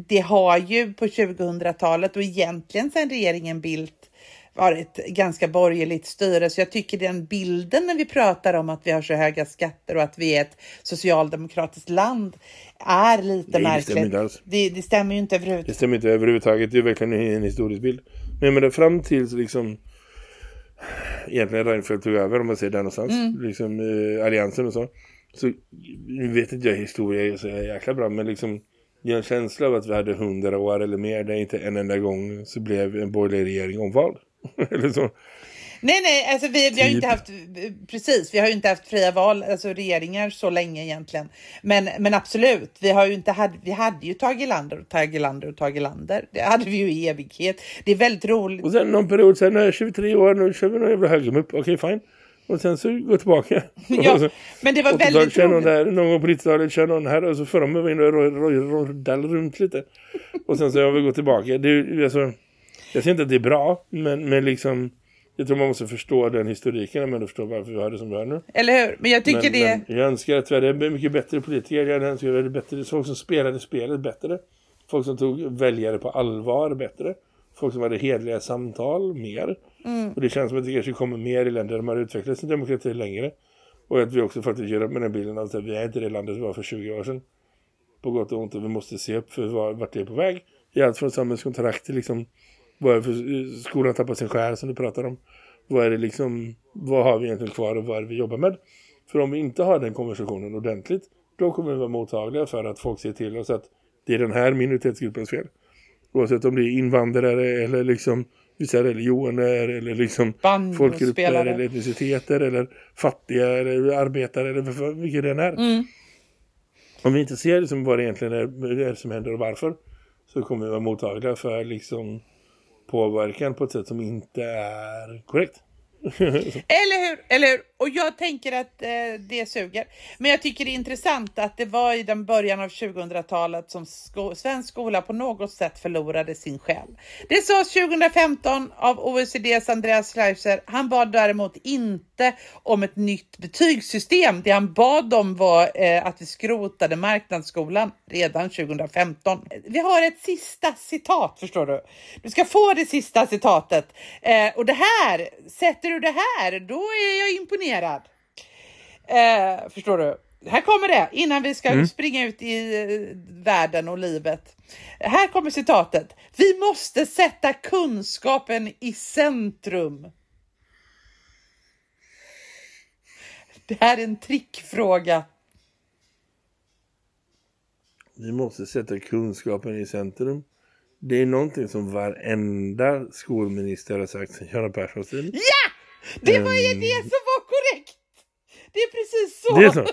det har ju på 2000-talet och egentligen sedan regeringen Bildt varit ganska borgerligt styre. Så jag tycker den bilden när vi pratar om att vi har så höga skatter och att vi är ett socialdemokratiskt land är lite Nej, det stämmer märkligt. inte alls. Det, det stämmer ju inte Det överhuvudtaget. stämmer inte överhuvudtaget. Det är verkligen en historisk bild. Men, men det fram till liksom egentligen Reinfeldt tog över om man ser där någonstans. Liksom eh, alliansen och så. Så nu vet inte jag historia är så jäkla bra. Men liksom jag har en känsla av att vi hade hundra år eller mer. Där inte en enda gång så blev en borgerlig regering omvald. <laughs> eller så. Nej, nej, alltså vi, vi har ju inte haft, precis, vi har ju inte haft fria val, alltså regeringar så länge egentligen. Men, men absolut, vi har ju inte, hade, vi hade ju Tage Erlander och Tage Erlander och Tage Erlander. Det hade vi ju i evighet. Det är väldigt roligt. Och sen någon period sen, när jag är 23 år, nu kör vi någon jävla högum upp. Okej, fine. Och sen så går tillbaka. <laughs> Ja, så- men det var 80-talet väldigt kör någon roligt. där, någon gång på 90-talet kör någon här och så får de in och rodall runt lite. Och sen så har vi gått tillbaka. Det, är- alltså, jag säger inte att det är bra, men, men liksom jag tror man måste förstå den historiken men du förstår varför vi har det som vi har nu. Eller hur? Men jag tycker men, det... men jag önskar att vi hade mycket bättre politiker. Jag önskar att vi hade bättre, folk som spelade spelet bättre. Folk som tog väljare på allvar bättre. Folk som hade hedliga samtal mer. Och det känns som att det kanske kommer mer i länder där man har utvecklat sin demokrati längre. Och att vi också faktiskt gör upp med den bilden av att vi är inte det landet vi var för 20 år sedan. På gott och ont och vi måste se upp för var- vart det är på väg. I allt från samhällskontrakt till liksom vad är det för skolan tappar sin skär som du pratar om. Vad är det liksom, vad har vi egentligen kvar och vad är det vi jobbar med? För om vi inte har den konversationen ordentligt då kommer vi vara mottagliga för att folk ser till oss att det är den här minoritetsgruppens fel. Oavsett om det är invandrare eller liksom vissa religioner eller liksom folkgrupper eller etniciteter eller fattiga eller arbetare eller vilka det än är. Mm. Om vi inte ser liksom vad det egentligen är, är som händer och varför så kommer vi vara mottagliga för liksom påverkan på ett sätt som inte är korrekt. <laughs> Eller hur? Eller hur? Och jag tänker att eh, det suger. Men jag tycker det är intressant att det var i den början av 2000-talet som sko svensk skola på något sätt förlorade sin själ. Det sades 2015 av OECDs Andreas Schleicher. Han var däremot inte om ett nytt betygssystem. Det han bad om var eh, att vi skrotade marknadsskolan redan 2015. Vi har ett sista citat, förstår du. Du ska få det sista citatet. Eh, och det här, sätter du det här, då är jag imponerad. Eh, förstår du? Här kommer det, innan vi ska springa ut i eh, världen och livet. Här kommer citatet. Vi måste sätta kunskapen i centrum. <laughs> Det här är en trickfråga. Vi måste sätta kunskapen i centrum. Det är någonting som varenda skolminister har sagt sedan Göran Perssons tid. Ja! Det var ju Ehm. det som var korrekt! Det är precis så. Det är så.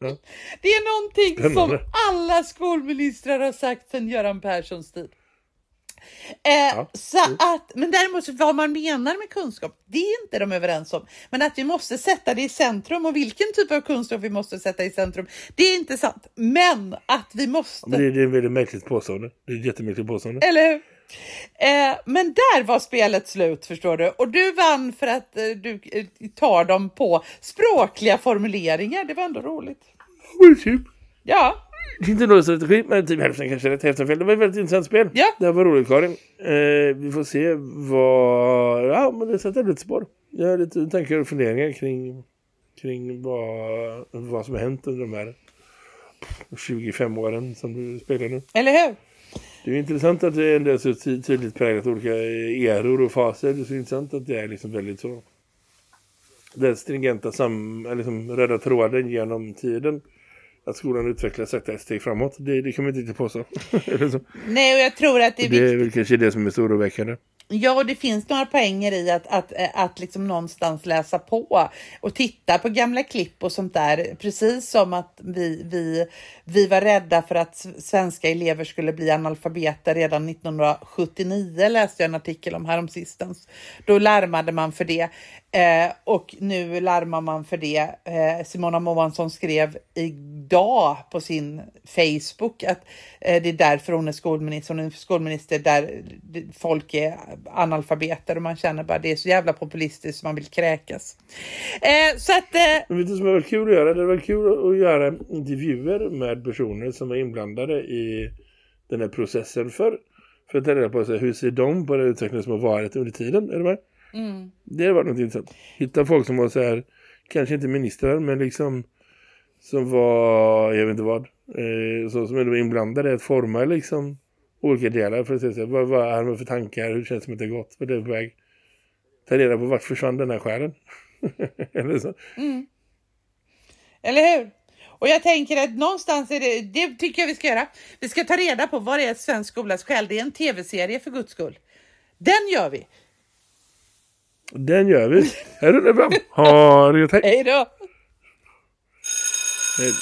<laughs> Det är någonting som Spännande. alla skolministrar har sagt sedan Göran Perssons tid. Eh, så att, men däremot vad man menar med kunskap, det är inte de överens om. Men att vi måste sätta det i centrum och vilken typ av kunskap vi måste sätta i centrum, det är inte sant. Men att vi måste, Men det, det är väldigt märkligt påstående. Det är ett jättemärkligt påstående. eller hur? Eh, men där var spelet slut förstår du. Och du vann för att eh, du eh, tar dem på språkliga formuleringar. Det var ändå roligt. Ja, är inte någon strategi, men typ hälften kanske rätt, hälften fel. Det var ett väldigt intressant spel. Ja. Det här var roligt, Karin. Eh, vi får se vad... Ja, men det sätter lite spår. Jag har lite tankar och funderingar kring, kring vad, vad som har hänt under de här 25 åren som du spelar nu. eller hur? Det är intressant att det ändå är så ty- tydligt präglat olika eror och faser. Det är så intressant att det är liksom väldigt så... Den stringenta sam, liksom röda tråden genom tiden. Att skolan utvecklas ett steg framåt. Det, det kan man inte påstå. <laughs> Eller så. Nej, och jag tror att det är det är viktigt. väl kanske det som är så oroväckande. Ja, det finns några poänger i att, att, eh, att liksom någonstans läsa på och titta på gamla klipp och sånt där. Precis som att vi, vi, vi var rädda för att svenska elever skulle bli analfabeter redan 1979 läste jag en artikel om häromsistens. Då larmade man för det. Eh, och nu larmar man för det. Eh, Simona Moansson skrev idag på sin Facebook att eh, det är därför hon är skolminister. Hon är skolminister där eh, folk är analfabeter och man känner bara det är så jävla populistiskt man vill kräkas. Eh, så att eh, vet du som är väldigt kul att göra? Det är väl kul att göra intervjuer med personer som är inblandade i den här processen för. För att ta reda på så hur ser de på den utvecklingen som har varit under tiden. Är du med? Det har varit något intressant. Hitta folk som var så här, kanske inte ministrar, men liksom som var, jag vet inte vad, eh, så som ändå var inblandade i att forma liksom olika delar för att se vad, vad är det för tankar, hur känns det som att det har gått, vad är det på väg. Ta reda på vart försvann den här själen. <laughs> Eller så. Eller hur? Och jag tänker att någonstans är det, det tycker jag vi ska göra. Vi ska ta reda på vad det är svensk skolas själ. Det är en tv-serie för guds skull. Den gör vi. Den gör vi. Här är det bra. Ha det gott. Hej. Hej då! Hej.